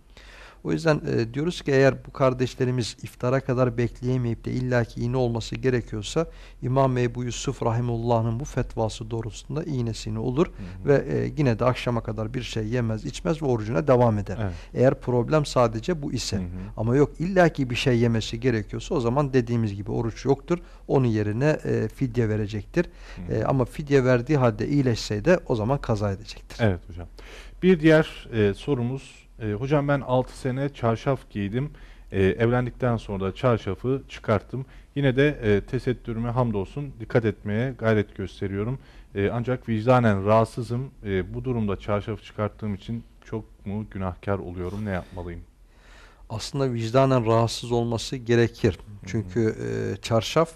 O yüzden e, diyoruz ki eğer bu kardeşlerimiz iftara kadar bekleyemeyip de illaki iğne olması gerekiyorsa İmam Ebu Yusuf Rahimullah'ın bu fetvası doğrultusunda iğnesini olur Hı hı. ve e, yine de akşama kadar bir şey yemez içmez ve orucuna devam eder. Evet. Eğer problem sadece bu ise Hı hı. ama yok illaki bir şey yemesi gerekiyorsa o zaman dediğimiz gibi oruç yoktur. Onun yerine e, fidye verecektir. Hı hı. E, ama fidye verdiği halde iyileşseydi o zaman kaza edecektir. Evet hocam. Bir diğer e, sorumuz, e, hocam ben 6 sene çarşaf giydim. E, evlendikten sonra da çarşafı çıkarttım. Yine de e, tesettürüme hamdolsun dikkat etmeye gayret gösteriyorum. E, ancak vicdanen rahatsızım. E, bu durumda çarşafı çıkarttığım için çok mu günahkar oluyorum? Ne yapmalıyım? aslında vicdanen rahatsız olması gerekir. Çünkü e, çarşaf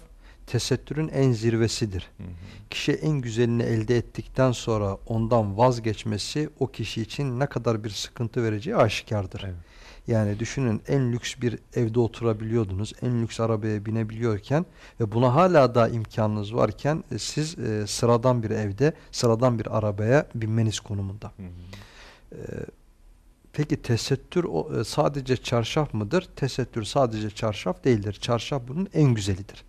tesettürün en zirvesidir. Hı hı. Kişi en güzelini elde ettikten sonra ondan vazgeçmesi o kişi için ne kadar bir sıkıntı vereceği aşikardır. Evet. Yani düşünün en lüks bir evde oturabiliyordunuz, en lüks arabaya binebiliyorken ve buna hala da imkanınız varken e, siz e, sıradan bir evde, sıradan bir arabaya binmeniz konumunda. Hı hı. Ee, Peki tesettür e, sadece çarşaf mıdır? Tesettür sadece çarşaf değildir. Çarşaf bunun en güzelidir.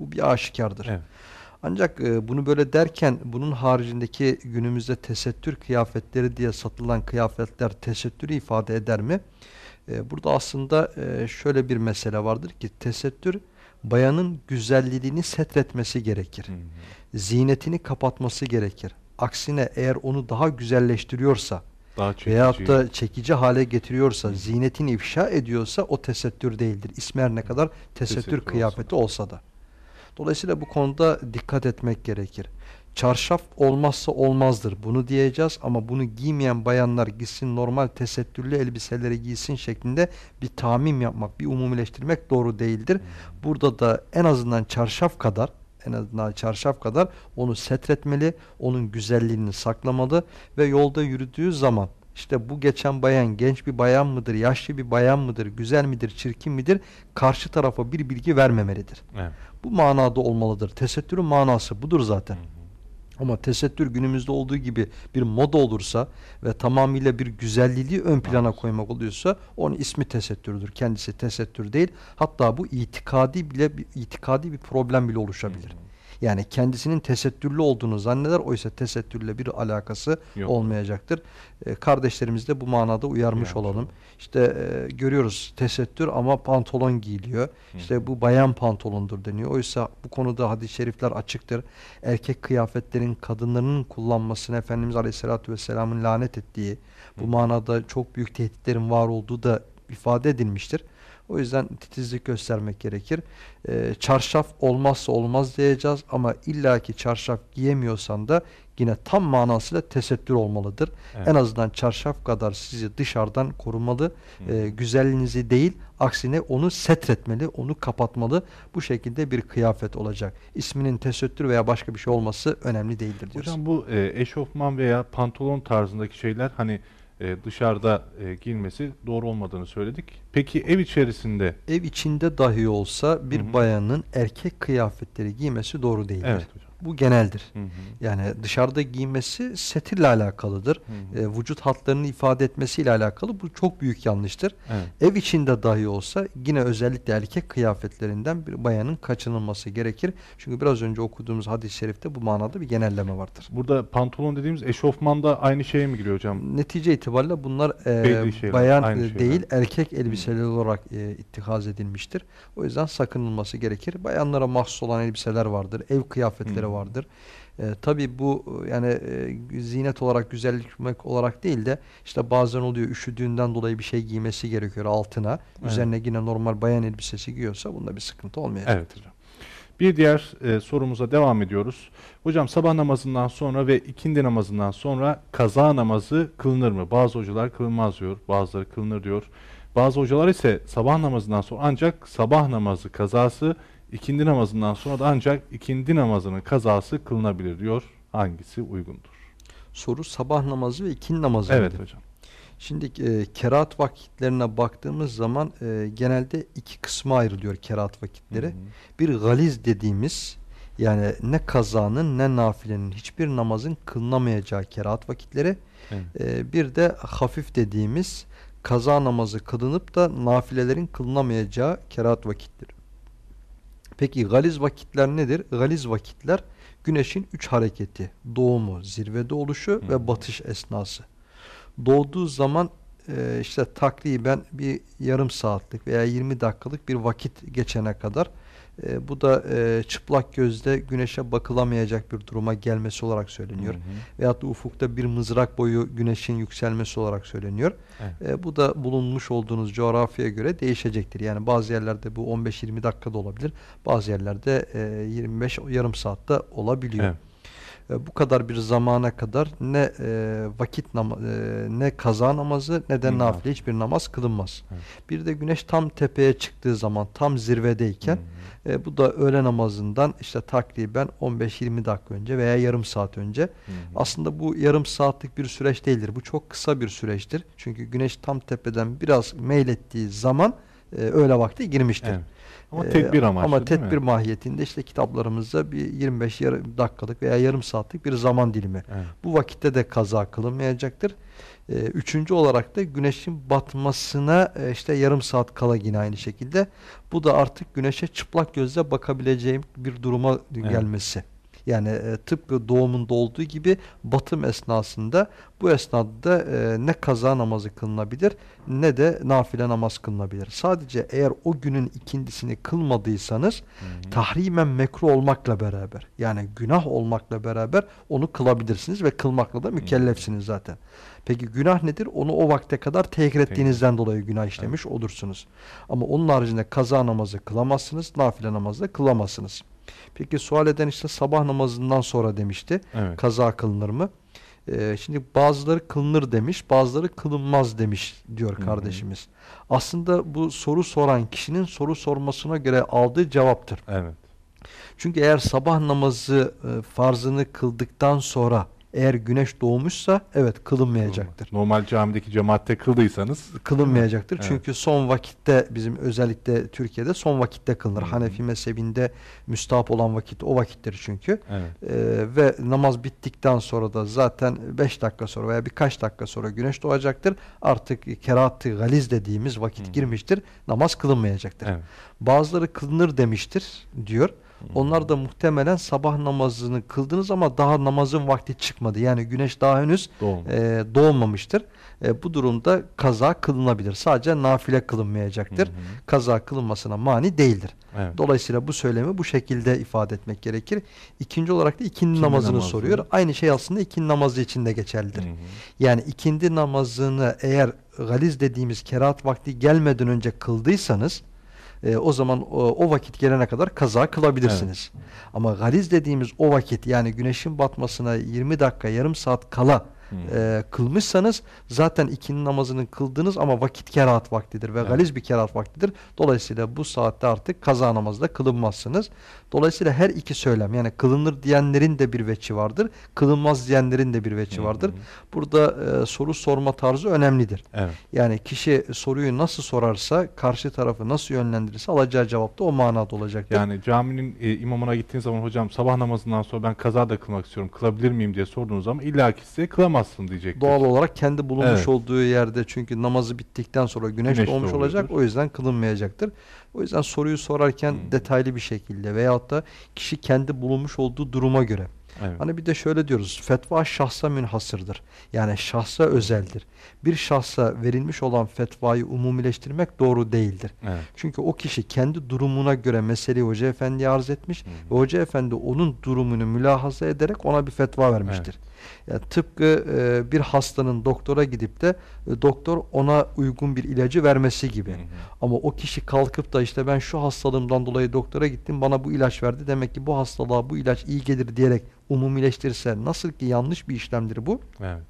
Bu bir aşikardır. Evet. Ancak e, bunu böyle derken bunun haricindeki günümüzde tesettür kıyafetleri diye satılan kıyafetler tesettürü ifade eder mi? E, burada aslında e, şöyle bir mesele vardır ki tesettür bayanın güzelliğini setretmesi gerekir. Hı hı. Zinetini kapatması gerekir. Aksine eğer onu daha güzelleştiriyorsa Daha çekici. veyahut da çekici hale getiriyorsa, zinetini ifşa ediyorsa o tesettür değildir. İsmi her ne kadar tesettür, Tesettür kıyafeti olsa da. Dolayısıyla bu konuda dikkat etmek gerekir. Çarşaf olmazsa olmazdır. Bunu diyeceğiz ama bunu giymeyen bayanlar gitsin normal tesettürlü elbiseleri giysin şeklinde bir tamim yapmak, bir umumileştirmek doğru değildir. Burada da en azından çarşaf kadar en azından çarşaf kadar onu setretmeli, onun güzelliğini saklamalı ve yolda yürüdüğü zaman işte bu geçen bayan genç bir bayan mıdır, yaşlı bir bayan mıdır, güzel midir, çirkin midir karşı tarafa bir bilgi vermemelidir. Evet. Bu manada olmalıdır. Tesettürün manası budur zaten. Ama tesettür günümüzde olduğu gibi bir moda olursa ve tamamıyla bir güzelliği ön plana koymak oluyorsa onun ismi tesettürdür. Kendisi tesettür değil. Hatta bu itikadi bile itikadi bir problem bile oluşabilir. Yani kendisinin tesettürlü olduğunu zanneder. Oysa tesettürle bir alakası Yok. olmayacaktır. E, kardeşlerimiz de bu manada uyarmış Uyarmış olalım. İşte e, görüyoruz tesettür ama pantolon giyiliyor. İşte bu bayan pantolondur deniyor. Oysa bu konuda hadis-i şerifler açıktır. Erkek kıyafetlerin kadınların kullanmasına Efendimiz Aleyhisselatü Vesselam'ın lanet ettiği, bu manada çok büyük tehditlerin var olduğu da ifade edilmiştir. O yüzden titizlik göstermek gerekir. Ee, çarşaf olmazsa olmaz diyeceğiz ama illaki çarşaf giyemiyorsan da yine tam manasıyla tesettür olmalıdır. Evet. En azından çarşaf kadar sizi dışarıdan korumalı. E, güzelliğinizi değil aksine onu setretmeli, onu kapatmalı. Bu şekilde bir kıyafet olacak. İsminin tesettür veya başka bir şey olması önemli değildir diyoruz. Hocam bu e, eşofman veya pantolon tarzındaki şeyler hani e, dışarıda e, giyilmesi doğru olmadığını söyledik. Peki ev içerisinde Ev içinde dahi olsa bir Hı hı. bayanın erkek kıyafetleri giymesi doğru değildir. evet hocam. Bu geneldir. Hı hı. Yani dışarıda giyinmesi setirle alakalıdır. Hı hı. E, vücut hatlarını ifade etmesiyle alakalı. Bu çok büyük yanlıştır. Evet. Ev içinde dahi olsa yine özellikle erkek kıyafetlerinden bir bayanın kaçınılması gerekir. Çünkü biraz önce okuduğumuz hadis-i şerifte bu manada bir genelleme vardır. Burada pantolon dediğimiz eşofman da aynı şeye mi giriyor hocam? Netice itibariyle bunlar e, şeyler, bayan e, değil erkek elbiseleri olarak e, ittihaz edilmiştir. O yüzden sakınılması gerekir. Bayanlara mahsus olan elbiseler vardır, ev kıyafetleri Hı. Vardır. E, tabii bu yani e, zinet olarak, güzellik olarak değil de işte bazen oluyor üşüdüğünden dolayı bir şey giymesi gerekiyor altına. Evet. Üzerine yine normal bayan elbisesi giyiyorsa bunda bir sıkıntı olmayacak. Evet hocam. Bir diğer e, sorumuza devam ediyoruz. Hocam sabah namazından sonra ve ikindi namazından sonra kaza namazı kılınır mı? Bazı hocalar kılınmaz diyor, bazıları kılınır diyor. Bazı hocalar ise sabah namazından sonra ancak sabah namazı kazası, ikindi namazından sonra da ancak ikindi namazının kazası kılınabilir diyor. Hangisi uygundur? Soru sabah namazı ve ikindi namazı. Evet mıydı? hocam. Şimdi e, kerahat vakitlerine baktığımız zaman e, genelde iki kısma ayrılıyor kerahat vakitleri. Hı hı. Bir galiz dediğimiz yani ne kazanın ne nafilenin hiçbir namazın kılınamayacağı kerahat vakitleri. Evet. E, bir de hafif dediğimiz kaza namazı kılınıp da nafilelerin kılınamayacağı kerahat vakitleri. Peki galiz vakitler nedir? Galiz vakitler güneşin üç hareketi. Doğumu, zirvede oluşu Hı. ve batış esnası. Doğduğu zaman e, işte takriben bir yarım saatlik veya 20 dakikalık bir vakit geçene kadar e, bu da e, çıplak gözle güneşe bakılamayacak bir duruma gelmesi olarak söyleniyor. Hı hı. Veyahut da ufukta bir mızrak boyu güneşin yükselmesi olarak söyleniyor. Evet. E, bu da bulunmuş olduğunuz coğrafyaya göre değişecektir. Yani bazı yerlerde bu 15-20 dakikada olabilir. Bazı yerlerde e, 25 yarım saatte olabiliyor. Evet. E, bu kadar bir zamana kadar ne e, vakit nama, e, ne kaza namazı ne de nafile hiçbir namaz kılınmaz. Evet. Bir de güneş tam tepeye çıktığı zaman tam zirvedeyken hı. E, bu da öğle namazından işte takriben 15-20 dakika önce veya yarım saat önce Hı hı. aslında bu yarım saatlik bir süreç değildir. Bu çok kısa bir süreçtir. Çünkü güneş tam tepeden biraz meylettiği zaman e, öğle vakti girmiştir. Evet. Ama tedbir amaçlı Ama tedbir mi? mahiyetinde işte kitaplarımızda bir 25 yarım dakikalık veya yarım saatlik bir zaman dilimi. Evet. Bu vakitte de kaza kılınmayacaktır. Ee, üçüncü olarak da güneşin batmasına e, işte yarım saat kala yine aynı şekilde. Bu da artık güneşe çıplak gözle bakabileceğim bir duruma gelmesi. Yani e, tıpkı doğumunda olduğu gibi batım esnasında bu esnada e, ne kaza namazı kılınabilir ne de nafile namaz kılınabilir. Sadece eğer o günün ikindisini kılmadıysanız tahrimen mekruh olmakla beraber yani günah olmakla beraber onu kılabilirsiniz ve kılmakla da mükellefsiniz zaten. Peki günah nedir? Onu o vakte kadar tehir ettiğinizden dolayı günah işlemiş olursunuz. Ama onun haricinde kaza namazı kılamazsınız, nafile namazı da kılamazsınız. Peki sual eden işte sabah namazından sonra demişti. Evet. Kaza kılınır mı? Ee, şimdi bazıları kılınır demiş, bazıları kılınmaz demiş diyor Hı hı. kardeşimiz. Aslında bu soru soran kişinin soru sormasına göre aldığı cevaptır. Evet. Çünkü eğer sabah namazı e, farzını kıldıktan sonra eğer güneş doğmuşsa evet kılınmayacaktır. Normal camideki cemaatte kıldıysanız Kılınmayacaktır. Evet. Çünkü son vakitte bizim özellikle Türkiye'de son vakitte kılınır. Hı hı. Hanefi mezhebinde müstahap olan vakit o vakittir çünkü. evet. Ee, ve namaz bittikten sonra da zaten 5 dakika sonra veya birkaç dakika sonra güneş doğacaktır. Artık kerahat-ı galiz dediğimiz vakit Hı. girmiştir. Namaz kılınmayacaktır. Evet. Bazıları kılınır demiştir diyor. Onlar da muhtemelen sabah namazını kıldınız ama daha namazın vakti çıkmadı. Yani güneş daha henüz e, doğmamıştır. E, bu durumda kaza kılınabilir. Sadece nafile kılınmayacaktır. Hı hı. Kaza kılınmasına mani değildir. Evet. Dolayısıyla bu söylemi bu şekilde ifade etmek gerekir. İkinci olarak da ikindi, İkindi namazını namazı. soruyor. Aynı şey aslında ikindi namazı için de geçerlidir. Hı hı. Yani ikindi namazını eğer galiz dediğimiz kerahat vakti gelmeden önce kıldıysanız e, o zaman o, o vakit gelene kadar kaza kılabilirsiniz. Evet. Ama galiz dediğimiz o vakit yani güneşin batmasına 20 dakika yarım saat kala e, kılmışsanız zaten ikinin namazını kıldınız ama vakit kerahat vaktidir ve evet. galiz bir kerahat vaktidir. Dolayısıyla bu saatte artık kaza namazı da kılınmazsınız. Dolayısıyla her iki söylem yani kılınır diyenlerin de bir veçi vardır. Kılınmaz diyenlerin de bir veçi vardır. Burada e, soru sorma tarzı önemlidir. Evet. Yani kişi soruyu nasıl sorarsa karşı tarafı nasıl yönlendirirse alacağı cevap da o manada olacaktır. Yani caminin e, imamına gittiğiniz zaman hocam sabah namazından sonra ben kaza da kılmak istiyorum kılabilir miyim diye sorduğunuz zaman illa ki size kılamazsın diyecektir. Doğal olarak kendi bulunmuş evet. olduğu yerde çünkü namazı bittikten sonra güneş, güneş doğmuş olacak o yüzden kılınmayacaktır. O yüzden soruyu sorarken hmm. detaylı bir şekilde veyahut da kişi kendi bulunmuş olduğu duruma göre. Evet. Hani bir de şöyle diyoruz. Fetva şahsa münhasırdır. Yani şahsa özeldir. Bir şahsa verilmiş olan fetvayı umumileştirmek doğru değildir. Evet. Çünkü o kişi kendi durumuna göre meseleyi Hoca Efendi'ye arz etmiş hmm. ve Hoca Efendi onun durumunu mülahaza ederek ona bir fetva vermiştir. Evet. Yani tıpkı e, bir hastanın doktora gidip de e, doktor ona uygun bir ilacı vermesi gibi. Hı hı. Ama o kişi kalkıp da işte ben şu hastalığımdan dolayı doktora gittim bana bu ilaç verdi. Demek ki bu hastalığa bu ilaç iyi gelir diyerek umumileştirirse nasıl ki yanlış bir işlemdir bu. Evet.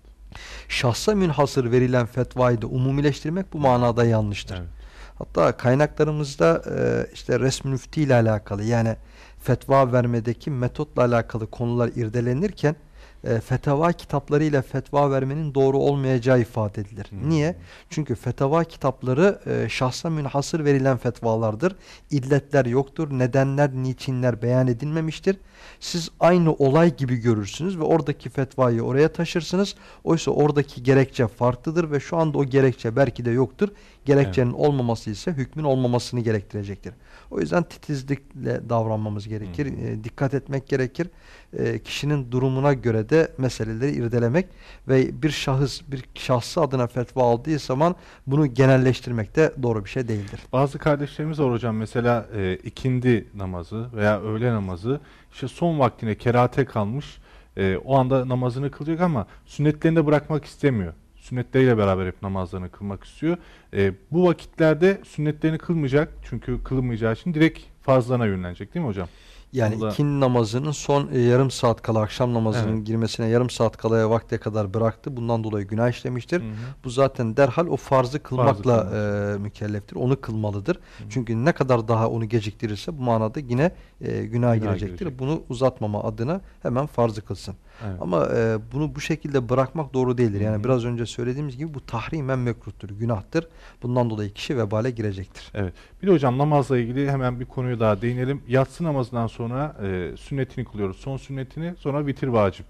Şahsa münhasır verilen fetvayı da umumileştirmek bu manada yanlıştır. Evet. Hatta kaynaklarımızda e, işte resm müfti ile alakalı yani fetva vermedeki metotla alakalı konular irdelenirken e, fetava kitaplarıyla fetva vermenin doğru olmayacağı ifade edilir. Hmm. Niye? Çünkü fetava kitapları e, şahsa münhasır verilen fetvalardır. İlletler yoktur, nedenler, niçinler beyan edilmemiştir. Siz aynı olay gibi görürsünüz ve oradaki fetvayı oraya taşırsınız. Oysa oradaki gerekçe farklıdır ve şu anda o gerekçe belki de yoktur. Gerekçenin evet. olmaması ise hükmün olmamasını gerektirecektir. O yüzden titizlikle davranmamız gerekir. Hmm. E, dikkat etmek gerekir. E, kişinin durumuna göre de meseleleri irdelemek ve bir şahıs bir şahsı adına fetva aldığı zaman bunu genelleştirmek de doğru bir şey değildir. Bazı kardeşlerimiz var hocam mesela e, ikindi namazı veya öğle namazı işte son vaktine kerate kalmış e, o anda namazını kılacak ama sünnetlerini de bırakmak istemiyor sünnetleriyle beraber hep namazlarını kılmak istiyor. E, bu vakitlerde sünnetlerini kılmayacak çünkü kılmayacağı için direkt farzlarına yönlenecek değil mi hocam? Yani Burada... ikindi namazının son e, yarım saat kala akşam namazının evet. girmesine yarım saat kalaya vakte kadar bıraktı. Bundan dolayı günah işlemiştir. Hı hı. Bu zaten derhal o farzı kılmakla farzı e, mükelleftir. Onu kılmalıdır. Hı hı. Çünkü ne kadar daha onu geciktirirse bu manada yine e, günah, günah girecektir. Girecek. Bunu uzatmama adına hemen farzı kılsın. Evet. Ama e, bunu bu şekilde bırakmak doğru değildir. Yani Hı -hı. biraz önce söylediğimiz gibi bu tahrimen mekruhtur, günahtır. Bundan dolayı kişi vebale girecektir. Evet. Bir de hocam namazla ilgili hemen bir konuyu daha değinelim. Yatsı namazından sonra e, sünnetini kılıyoruz. Son sünnetini sonra vitir vacip.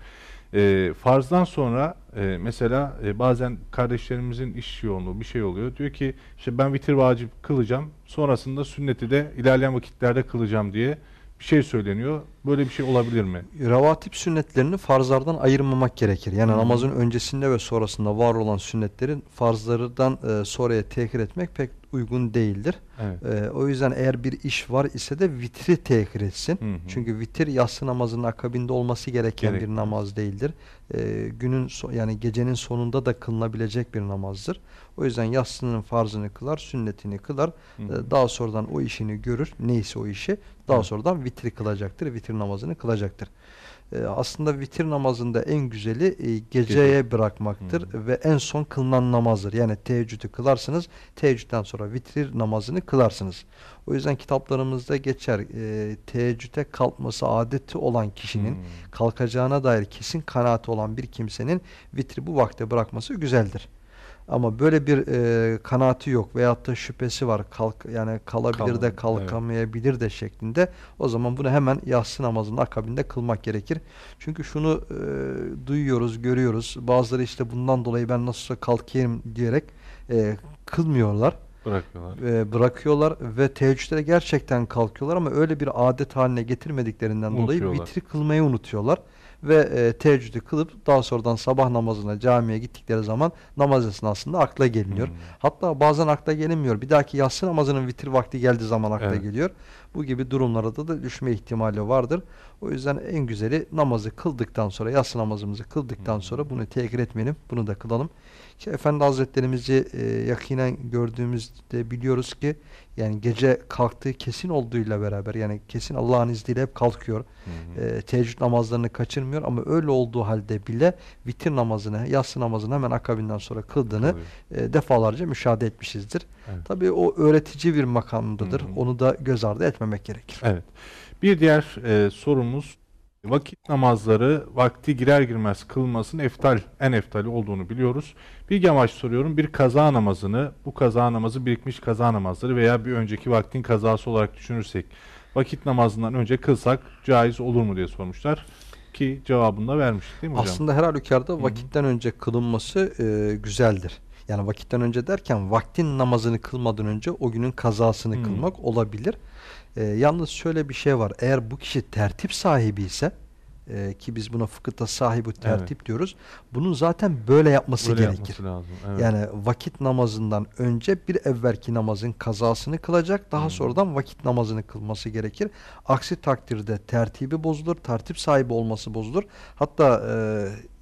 E, farzdan sonra e, mesela e, bazen kardeşlerimizin iş yoğunluğu bir şey oluyor. Diyor ki işte ben vitir vacip kılacağım. Sonrasında sünneti de ilerleyen vakitlerde kılacağım diye bir şey söyleniyor. Böyle bir şey olabilir mi? Revatip sünnetlerini farzlardan ayırmamak gerekir. Yani hmm. namazın öncesinde ve sonrasında var olan sünnetlerin farzlardan e, sonraya tehir etmek pek uygun değildir. Evet. E, o yüzden eğer bir iş var ise de vitri tehir etsin. Hı Çünkü vitir yatsı namazının akabinde olması gereken Gerek. bir namaz değildir. E, günün so yani gecenin sonunda da kılınabilecek bir namazdır. O yüzden yatsının farzını kılar, sünnetini kılar. Hı E, daha sonradan o işini görür. Neyse o işi. Daha Hı. sonradan vitri kılacaktır. Vitir namazını kılacaktır. E, aslında vitir namazında en güzeli e, geceye Gece. bırakmaktır hmm. ve en son kılınan namazdır. Yani teheccüdü kılarsınız, teheccüden sonra vitir namazını kılarsınız. O yüzden kitaplarımızda geçer e, teheccüde kalkması adeti olan kişinin hmm. kalkacağına dair kesin kanaati olan bir kimsenin vitri bu vakte bırakması güzeldir. Ama böyle bir e, kanaati yok veyahut da şüphesi var. Kalk yani kalabilir Kalın, de kalkamayabilir evet. de şeklinde. O zaman bunu hemen yatsı namazının akabinde kılmak gerekir. Çünkü şunu e, duyuyoruz, görüyoruz. Bazıları işte bundan dolayı ben nasılsa kalkayım diyerek e, kılmıyorlar. Bırakıyorlar. E, bırakıyorlar ve teheccüde gerçekten kalkıyorlar ama öyle bir adet haline getirmediklerinden dolayı vitri kılmayı unutuyorlar ve e, teheccüdü kılıp daha sonradan sabah namazına camiye gittikleri zaman namaz esnasında akla geliniyor. Hmm. Hatta bazen akla gelinmiyor. Bir dahaki yatsı namazının vitir vakti geldiği zaman akla evet. geliyor. Bu gibi durumlarda da düşme ihtimali vardır. O yüzden en güzeli namazı kıldıktan sonra, yatsı namazımızı kıldıktan sonra bunu tekrar etmeyelim. Bunu da kılalım. Ki Efendi Hazretlerimizi e, yakinen gördüğümüzde biliyoruz ki yani gece kalktığı kesin olduğuyla beraber yani kesin Allah'ın izniyle hep kalkıyor. Hı hı. E, teheccüd namazlarını kaçırmıyor ama öyle olduğu halde bile vitir namazını, yatsı namazını hemen akabinden sonra kıldığını e, defalarca müşahede etmişizdir. Evet. Tabii o öğretici bir makamdadır. Hı hı. Onu da göz ardı etmemek gerekir. Evet. Bir diğer e, sorumuz vakit namazları vakti girer girmez kılmasının eftal, en eftali olduğunu biliyoruz. Bilgi amaçlı soruyorum. Bir kaza namazını, bu kaza namazı birikmiş kaza namazları veya bir önceki vaktin kazası olarak düşünürsek vakit namazından önce kılsak caiz olur mu diye sormuşlar. Ki cevabını da vermiştik değil mi hocam? Aslında her halükarda vakitten Hı-hı. önce kılınması e, güzeldir. Yani vakitten önce derken vaktin namazını kılmadan önce o günün kazasını Hı-hı. kılmak olabilir. E, yalnız şöyle bir şey var. Eğer bu kişi tertip sahibi ise e, ki biz buna fıkıhta sahibi tertip evet. diyoruz. Bunun zaten böyle yapması böyle gerekir. Yapması lazım. Evet. Yani vakit namazından önce bir evvelki namazın kazasını kılacak. Daha hmm. sonradan vakit namazını kılması gerekir. Aksi takdirde tertibi bozulur. Tertip sahibi olması bozulur. Hatta e,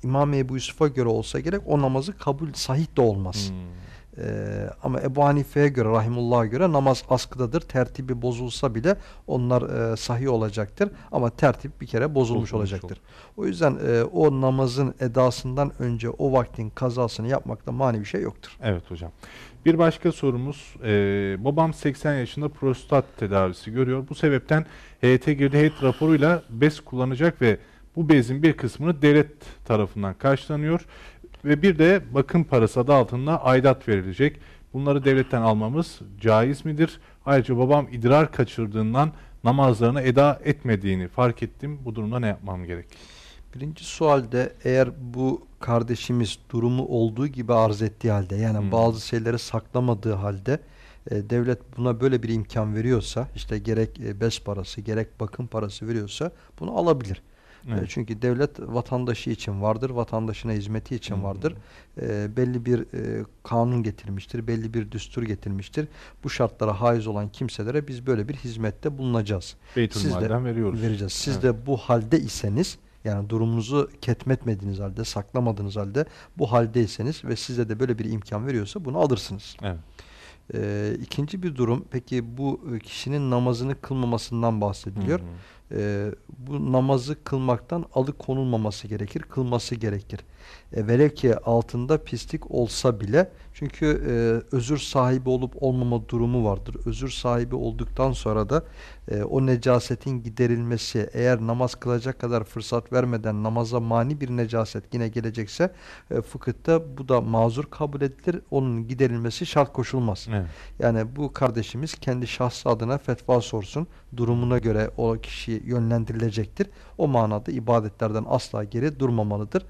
İmam Ebu Yusuf'a göre olsa gerek o namazı kabul sahih de olmaz. Hmm. Ee, ama Ebu Hanife'ye göre, Rahimullah'a göre namaz askıdadır. Tertibi bozulsa bile onlar e, sahih olacaktır. Ama tertip bir kere bozulmuş, bozulmuş olacaktır. Olur. O yüzden e, o namazın edasından önce o vaktin kazasını yapmakta mani bir şey yoktur. Evet hocam. Bir başka sorumuz, e, babam 80 yaşında prostat tedavisi görüyor. Bu sebepten HET girdi heyet raporuyla bez kullanacak ve bu bezin bir kısmını devlet tarafından karşılanıyor ve bir de bakım parası adı altında aidat verilecek. Bunları devletten almamız caiz midir? Ayrıca babam idrar kaçırdığından namazlarını eda etmediğini fark ettim. Bu durumda ne yapmam gerek? Birinci sualde eğer bu kardeşimiz durumu olduğu gibi arz ettiği halde yani hmm. bazı şeyleri saklamadığı halde e, devlet buna böyle bir imkan veriyorsa işte gerek e, bes parası gerek bakım parası veriyorsa bunu alabilir. Evet. Çünkü devlet vatandaşı için vardır, vatandaşına hizmeti için Hı -hı. vardır. E, belli bir e, kanun getirmiştir, belli bir düstur getirmiştir. Bu şartlara haiz olan kimselere biz böyle bir hizmette bulunacağız. Beytülmal'den veriyoruz. Vereceğiz. Siz evet. de bu halde iseniz, yani durumunuzu ketmetmediğiniz halde, saklamadığınız halde bu haldeyseniz ve size de böyle bir imkan veriyorsa bunu alırsınız. Evet. Ee, ikinci bir durum, peki bu kişinin namazını kılmamasından bahsediliyor. Hı hı e, bu namazı kılmaktan alıkonulmaması gerekir, kılması gerekir. E, velev ki altında pislik olsa bile çünkü e, özür sahibi olup olmama durumu vardır. Özür sahibi olduktan sonra da e, o necasetin giderilmesi eğer namaz kılacak kadar fırsat vermeden namaza mani bir necaset yine gelecekse e, fıkıhta bu da mazur kabul edilir. Onun giderilmesi şart koşulmaz. Evet. Yani bu kardeşimiz kendi şahsı adına fetva sorsun. Durumuna göre o kişi yönlendirilecektir. O manada ibadetlerden asla geri durmamalıdır.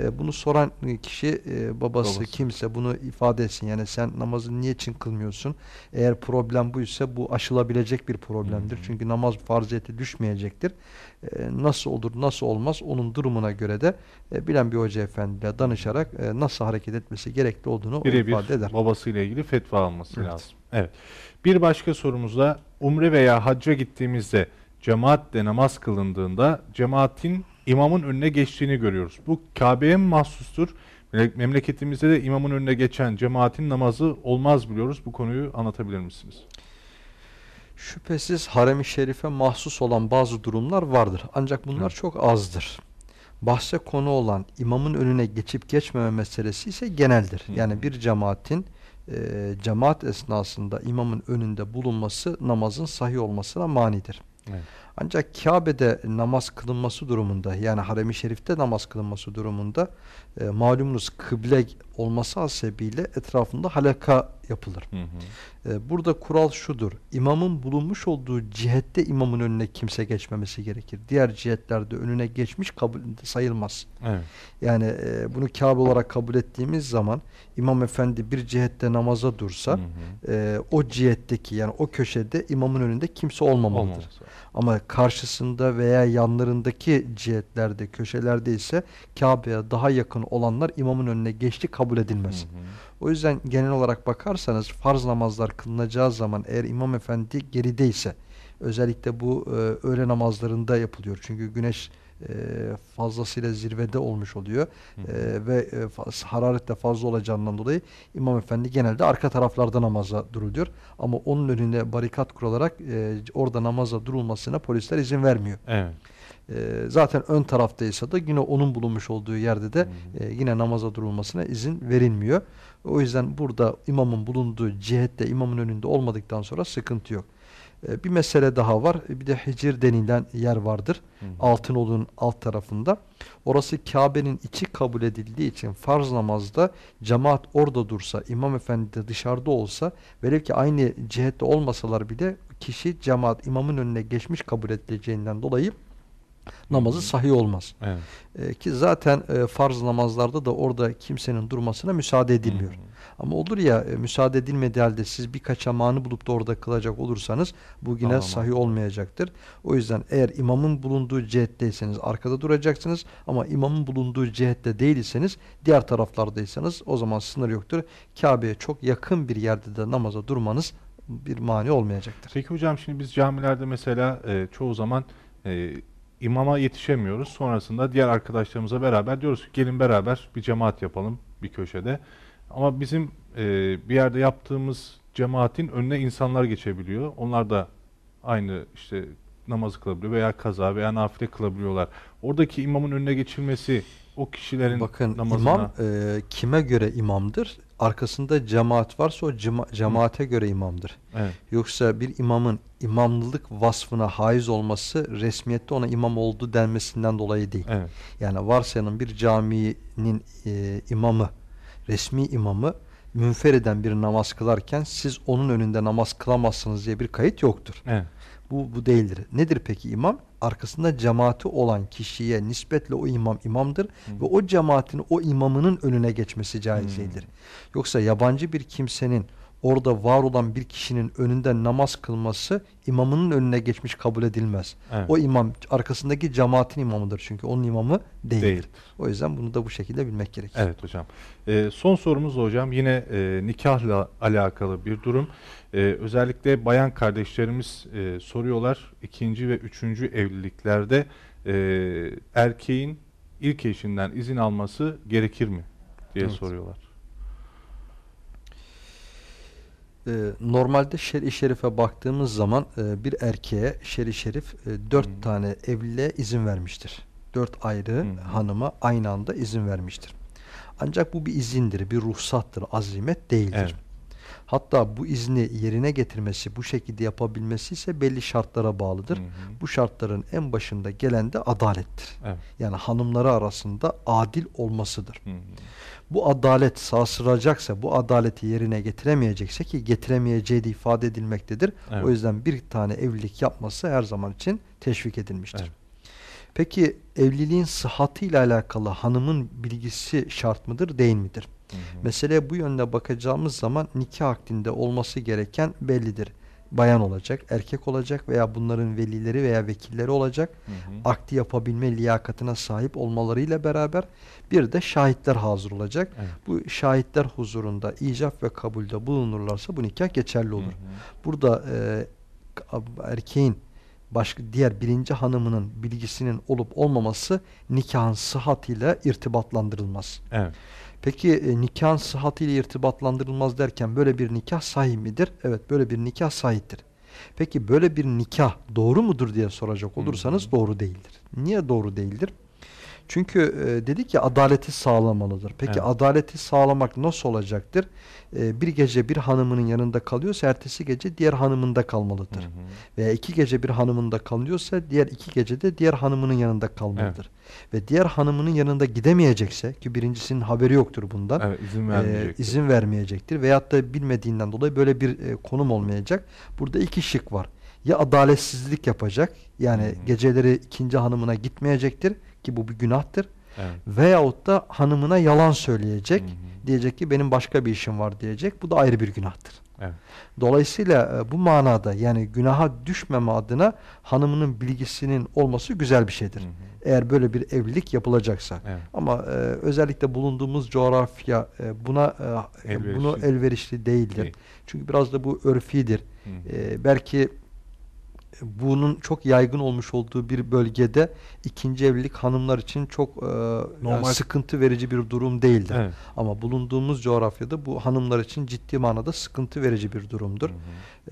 E, bunu soran kişi e, babası, babası kimse bunu ifade etsin. Yani sen namazı niçin kılmıyorsun? Eğer problem buysa bu aşılabilecek bir problemdir. Hmm. Çünkü namaz farziyeti düşmeyecektir. E, nasıl olur, nasıl olmaz onun durumuna göre de e, bilen bir hoca efendiyle danışarak e, nasıl hareket etmesi gerekli olduğunu Bire ifade eder. babasıyla ilgili fetva alması evet. lazım. Evet. Bir başka sorumuzda umre veya hacca gittiğimizde cemaatle namaz kılındığında cemaatin imamın önüne geçtiğini görüyoruz. Bu Kabe'ye mahsustur? Memleketimizde de imamın önüne geçen cemaatin namazı olmaz biliyoruz. Bu konuyu anlatabilir misiniz? Şüphesiz harem-i şerife mahsus olan bazı durumlar vardır. Ancak bunlar Hı. çok azdır. Bahse konu olan imamın önüne geçip geçmeme meselesi ise geneldir. Hı. Yani bir cemaatin e, cemaat esnasında imamın önünde bulunması namazın sahih olmasına manidir. Evet. Ancak Kabe'de namaz kılınması durumunda yani harem-i şerifte namaz kılınması durumunda e, malumunuz kıble olması hasebiyle etrafında halaka yapılır. Hı hı. E, burada kural şudur. İmamın bulunmuş olduğu cihette imamın önüne kimse geçmemesi gerekir. Diğer cihetlerde önüne geçmiş kabul sayılmaz. Evet. Yani e, bunu Kabe olarak kabul ettiğimiz zaman imam efendi bir cihette namaza dursa hı hı. E, o cihetteki yani o köşede imamın önünde kimse olmamalıdır. Olmaz. Ama karşısında veya yanlarındaki cihetlerde, köşelerde ise Kabe'ye daha yakın olanlar imamın önüne geçti kabul edilmez. Hı hı. O yüzden genel olarak bakarsanız farz namazlar kılınacağı zaman eğer imam efendi gerideyse Özellikle bu e, öğle namazlarında yapılıyor. Çünkü güneş e, fazlasıyla zirvede olmuş oluyor. E, ve e, hararet de fazla olacağından dolayı İmam Efendi genelde arka taraflarda namaza duruluyor. Ama onun önüne barikat kurularak e, orada namaza durulmasına polisler izin vermiyor. Evet. E, zaten ön taraftaysa da yine onun bulunmuş olduğu yerde de e, yine namaza durulmasına izin verilmiyor. O yüzden burada imamın bulunduğu cihette imamın önünde olmadıktan sonra sıkıntı yok. E, bir mesele daha var. Bir de hicir denilen yer vardır. Altınoluk'un alt tarafında. Orası Kabe'nin içi kabul edildiği için farz namazda cemaat orada dursa, imam efendi de dışarıda olsa, velev ki aynı cihette olmasalar bile kişi cemaat imamın önüne geçmiş kabul edileceğinden dolayı namazı sahih olmaz. Evet. E, ki zaten e, farz namazlarda da orada kimsenin durmasına müsaade edilmiyor. Ama olur ya e, müsaade edilmediği halde siz bir kaçamağını bulup da orada kılacak olursanız bu yine Tamam. sahih olmayacaktır. O yüzden eğer imamın bulunduğu cihetteyseniz arkada duracaksınız ama imamın bulunduğu cihette değilseniz diğer taraflardaysanız o zaman sınır yoktur. Kabe'ye çok yakın bir yerde de namaza durmanız bir mani olmayacaktır. Peki hocam şimdi biz camilerde mesela e, çoğu zaman e, imama yetişemiyoruz. Sonrasında diğer arkadaşlarımıza beraber diyoruz ki gelin beraber bir cemaat yapalım bir köşede. Ama bizim e, bir yerde yaptığımız cemaatin önüne insanlar geçebiliyor. Onlar da aynı işte namazı kılabiliyor veya kaza veya nafile kılabiliyorlar. Oradaki imamın önüne geçilmesi o kişilerin Bakın namazına imam e, kime göre imamdır? Arkasında cemaat varsa o cema- cemaate göre imamdır. evet, Yoksa bir imamın imamlılık vasfına haiz olması resmiyette ona imam oldu denmesinden dolayı değil. evet, Yani varsayalım bir caminin e, imamı, resmi imamı münferiden bir namaz kılarken siz onun önünde namaz kılamazsınız diye bir kayıt yoktur. evet. Bu, bu değildir. Nedir peki imam? Arkasında cemaati olan kişiye nispetle o imam imamdır ve o cemaatin o imamının önüne geçmesi caiz Hmm. değildir. Yoksa yabancı bir kimsenin orada var olan bir kişinin önünde namaz kılması imamının önüne geçmiş kabul edilmez. Evet. O imam arkasındaki cemaatin imamıdır çünkü onun imamı değildir. Değil. O yüzden bunu da bu şekilde bilmek gerekir. Evet hocam. Ee, son sorumuz hocam yine e, nikahla alakalı bir durum. Ee, özellikle bayan kardeşlerimiz e, soruyorlar ikinci ve üçüncü evliliklerde e, erkeğin ilk eşinden izin alması gerekir mi diye Evet. soruyorlar. Ee, normalde şer-i şerife baktığımız zaman e, bir erkeğe şer-i şerif e, dört Hı. tane evliliğe izin vermiştir. Dört ayrı Hı. hanıma aynı anda izin vermiştir. Ancak bu bir izindir, bir ruhsattır, azimet değildir. Evet. Hatta bu izni yerine getirmesi, bu şekilde yapabilmesi ise belli şartlara bağlıdır. Hı hı. Bu şartların en başında gelen de adalettir. Evet. Yani hanımları arasında adil olmasıdır. Hı hı. Bu adalet sarsılacaksa, bu adaleti yerine getiremeyecekse ki getiremeyeceği de ifade edilmektedir. Evet. O yüzden bir tane evlilik yapması her zaman için teşvik edilmiştir. Evet. Peki evliliğin sıhhatıyla alakalı hanımın bilgisi şart mıdır, değil midir? Hı hı. Meseleye bu yönde bakacağımız zaman nikah akdinde olması gereken bellidir. Bayan olacak, erkek olacak veya bunların velileri veya vekilleri olacak. Hı hı. Akdi yapabilme liyakatine sahip olmalarıyla beraber bir de şahitler hazır olacak. Evet. Bu şahitler huzurunda icap ve kabulde bulunurlarsa bu nikah geçerli Hı olur. hı. Burada e, erkeğin başka diğer birinci hanımının bilgisinin olup olmaması nikahın sıhhatıyla irtibatlandırılmaz. Evet. Peki e, nikahın sıhhatıyla irtibatlandırılmaz derken böyle bir nikah sahih midir? Evet böyle bir nikah sahiptir. Peki böyle bir nikah doğru mudur diye soracak olursanız hı. doğru değildir. Niye doğru değildir? Çünkü e, dedik ya adaleti sağlamalıdır. Peki Evet. adaleti sağlamak nasıl olacaktır? E, bir gece bir hanımının yanında kalıyorsa ertesi gece diğer hanımında kalmalıdır. Hı hı. Veya iki gece bir hanımında kalıyorsa diğer iki gecede diğer hanımının yanında kalmalıdır. Ve diğer hanımının yanında gidemeyecekse ki birincisinin haberi yoktur bundan. Evet, izin e, vermeyecek. izin vermeyecektir. Veyahut da bilmediğinden dolayı böyle bir e, konum olmayacak. Burada iki şık var. Ya adaletsizlik yapacak yani Hı hı. geceleri ikinci hanımına gitmeyecektir ki bu bir günahtır. Evet. Veyahut da hanımına yalan söyleyecek. Hı hı. Diyecek ki benim başka bir işim var diyecek. Bu da ayrı bir günahtır. Evet. Dolayısıyla e, bu manada yani günaha düşmeme adına hanımının bilgisinin olması güzel bir şeydir. Hı hı. Eğer böyle bir evlilik yapılacaksa. Evet. Ama e, özellikle bulunduğumuz coğrafya e, buna e, Elverişli. bunu elverişli değildir. Değil. Çünkü biraz da bu örfidir. Hı hı. E, belki bunun çok yaygın olmuş olduğu bir bölgede ikinci evlilik hanımlar için çok e, yani sıkıntı verici bir durum değildir. Evet. Ama bulunduğumuz coğrafyada bu hanımlar için ciddi manada sıkıntı verici bir durumdur. Hı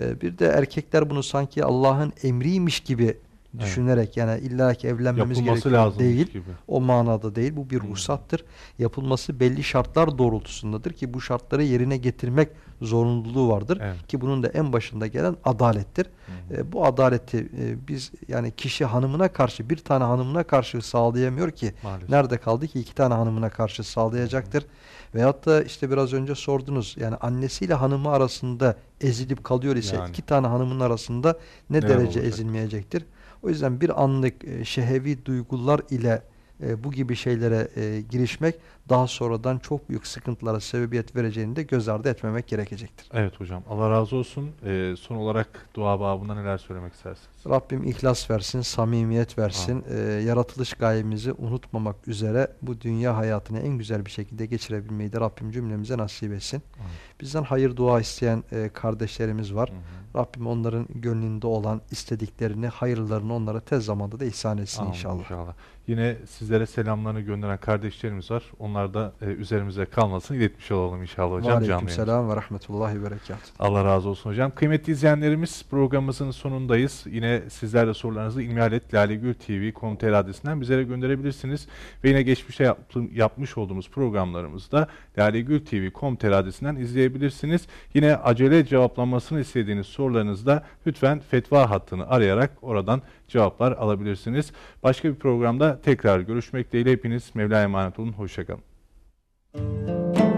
hı. E, bir de erkekler bunu sanki Allah'ın emriymiş gibi düşünerek yani illaki evlenmemiz Yapılması gerekiyor değil. Gibi. O manada değil. Bu bir ruhsattır. Yapılması belli şartlar doğrultusundadır ki bu şartları yerine getirmek zorunluluğu vardır. Evet. Ki bunun da en başında gelen adalettir. E, bu adaleti e, biz yani kişi hanımına karşı bir tane hanımına karşı sağlayamıyor ki Maalesef. nerede kaldı ki iki tane hanımına karşı sağlayacaktır. Hı. Veyahut da işte biraz önce sordunuz yani annesiyle hanımı arasında ezilip kalıyor ise yani. iki tane hanımın arasında ne, ne derece olacak? ezilmeyecektir? O yüzden bir anlık e, şehevi duygular ile e, bu gibi şeylere e, girişmek daha sonradan çok büyük sıkıntılara sebebiyet vereceğini de göz ardı etmemek gerekecektir. Evet hocam. Allah razı olsun. E, son olarak dua babında neler söylemek istersiniz? Rabbim ihlas versin, samimiyet versin. E, yaratılış gayemizi unutmamak üzere bu dünya hayatını en güzel bir şekilde geçirebilmeyi de Rabbim cümlemize nasip etsin. Hı. Bizden hayır dua isteyen e, kardeşlerimiz var. Hı hı. Rabbim onların gönlünde olan istediklerini, hayırlarını onlara tez zamanda da ihsan etsin Amin, inşallah. inşallah. Yine sizlere selamlarını gönderen kardeşlerimiz var. Onlar da e, üzerimize kalmasın iletmiş olalım inşallah hocam. Aleyküm selam ve rahmetullahi ve berekat. Allah razı olsun hocam. Kıymetli izleyenlerimiz programımızın sonundayız. Yine sizler de sorularınızı ilmihaletlalegültv.com.tr adresinden bizlere gönderebilirsiniz. Ve yine geçmişte yaptım, yapmış olduğumuz programlarımızda lalegültv.com.tr adresinden izleyebilirsiniz. Yine acele cevaplanmasını istediğiniz sorularınızda lütfen fetva hattını arayarak oradan cevaplar alabilirsiniz. Başka bir programda tekrar görüşmek dileğiyle hepiniz Mevla'ya emanet olun. Hoşçakalın. Música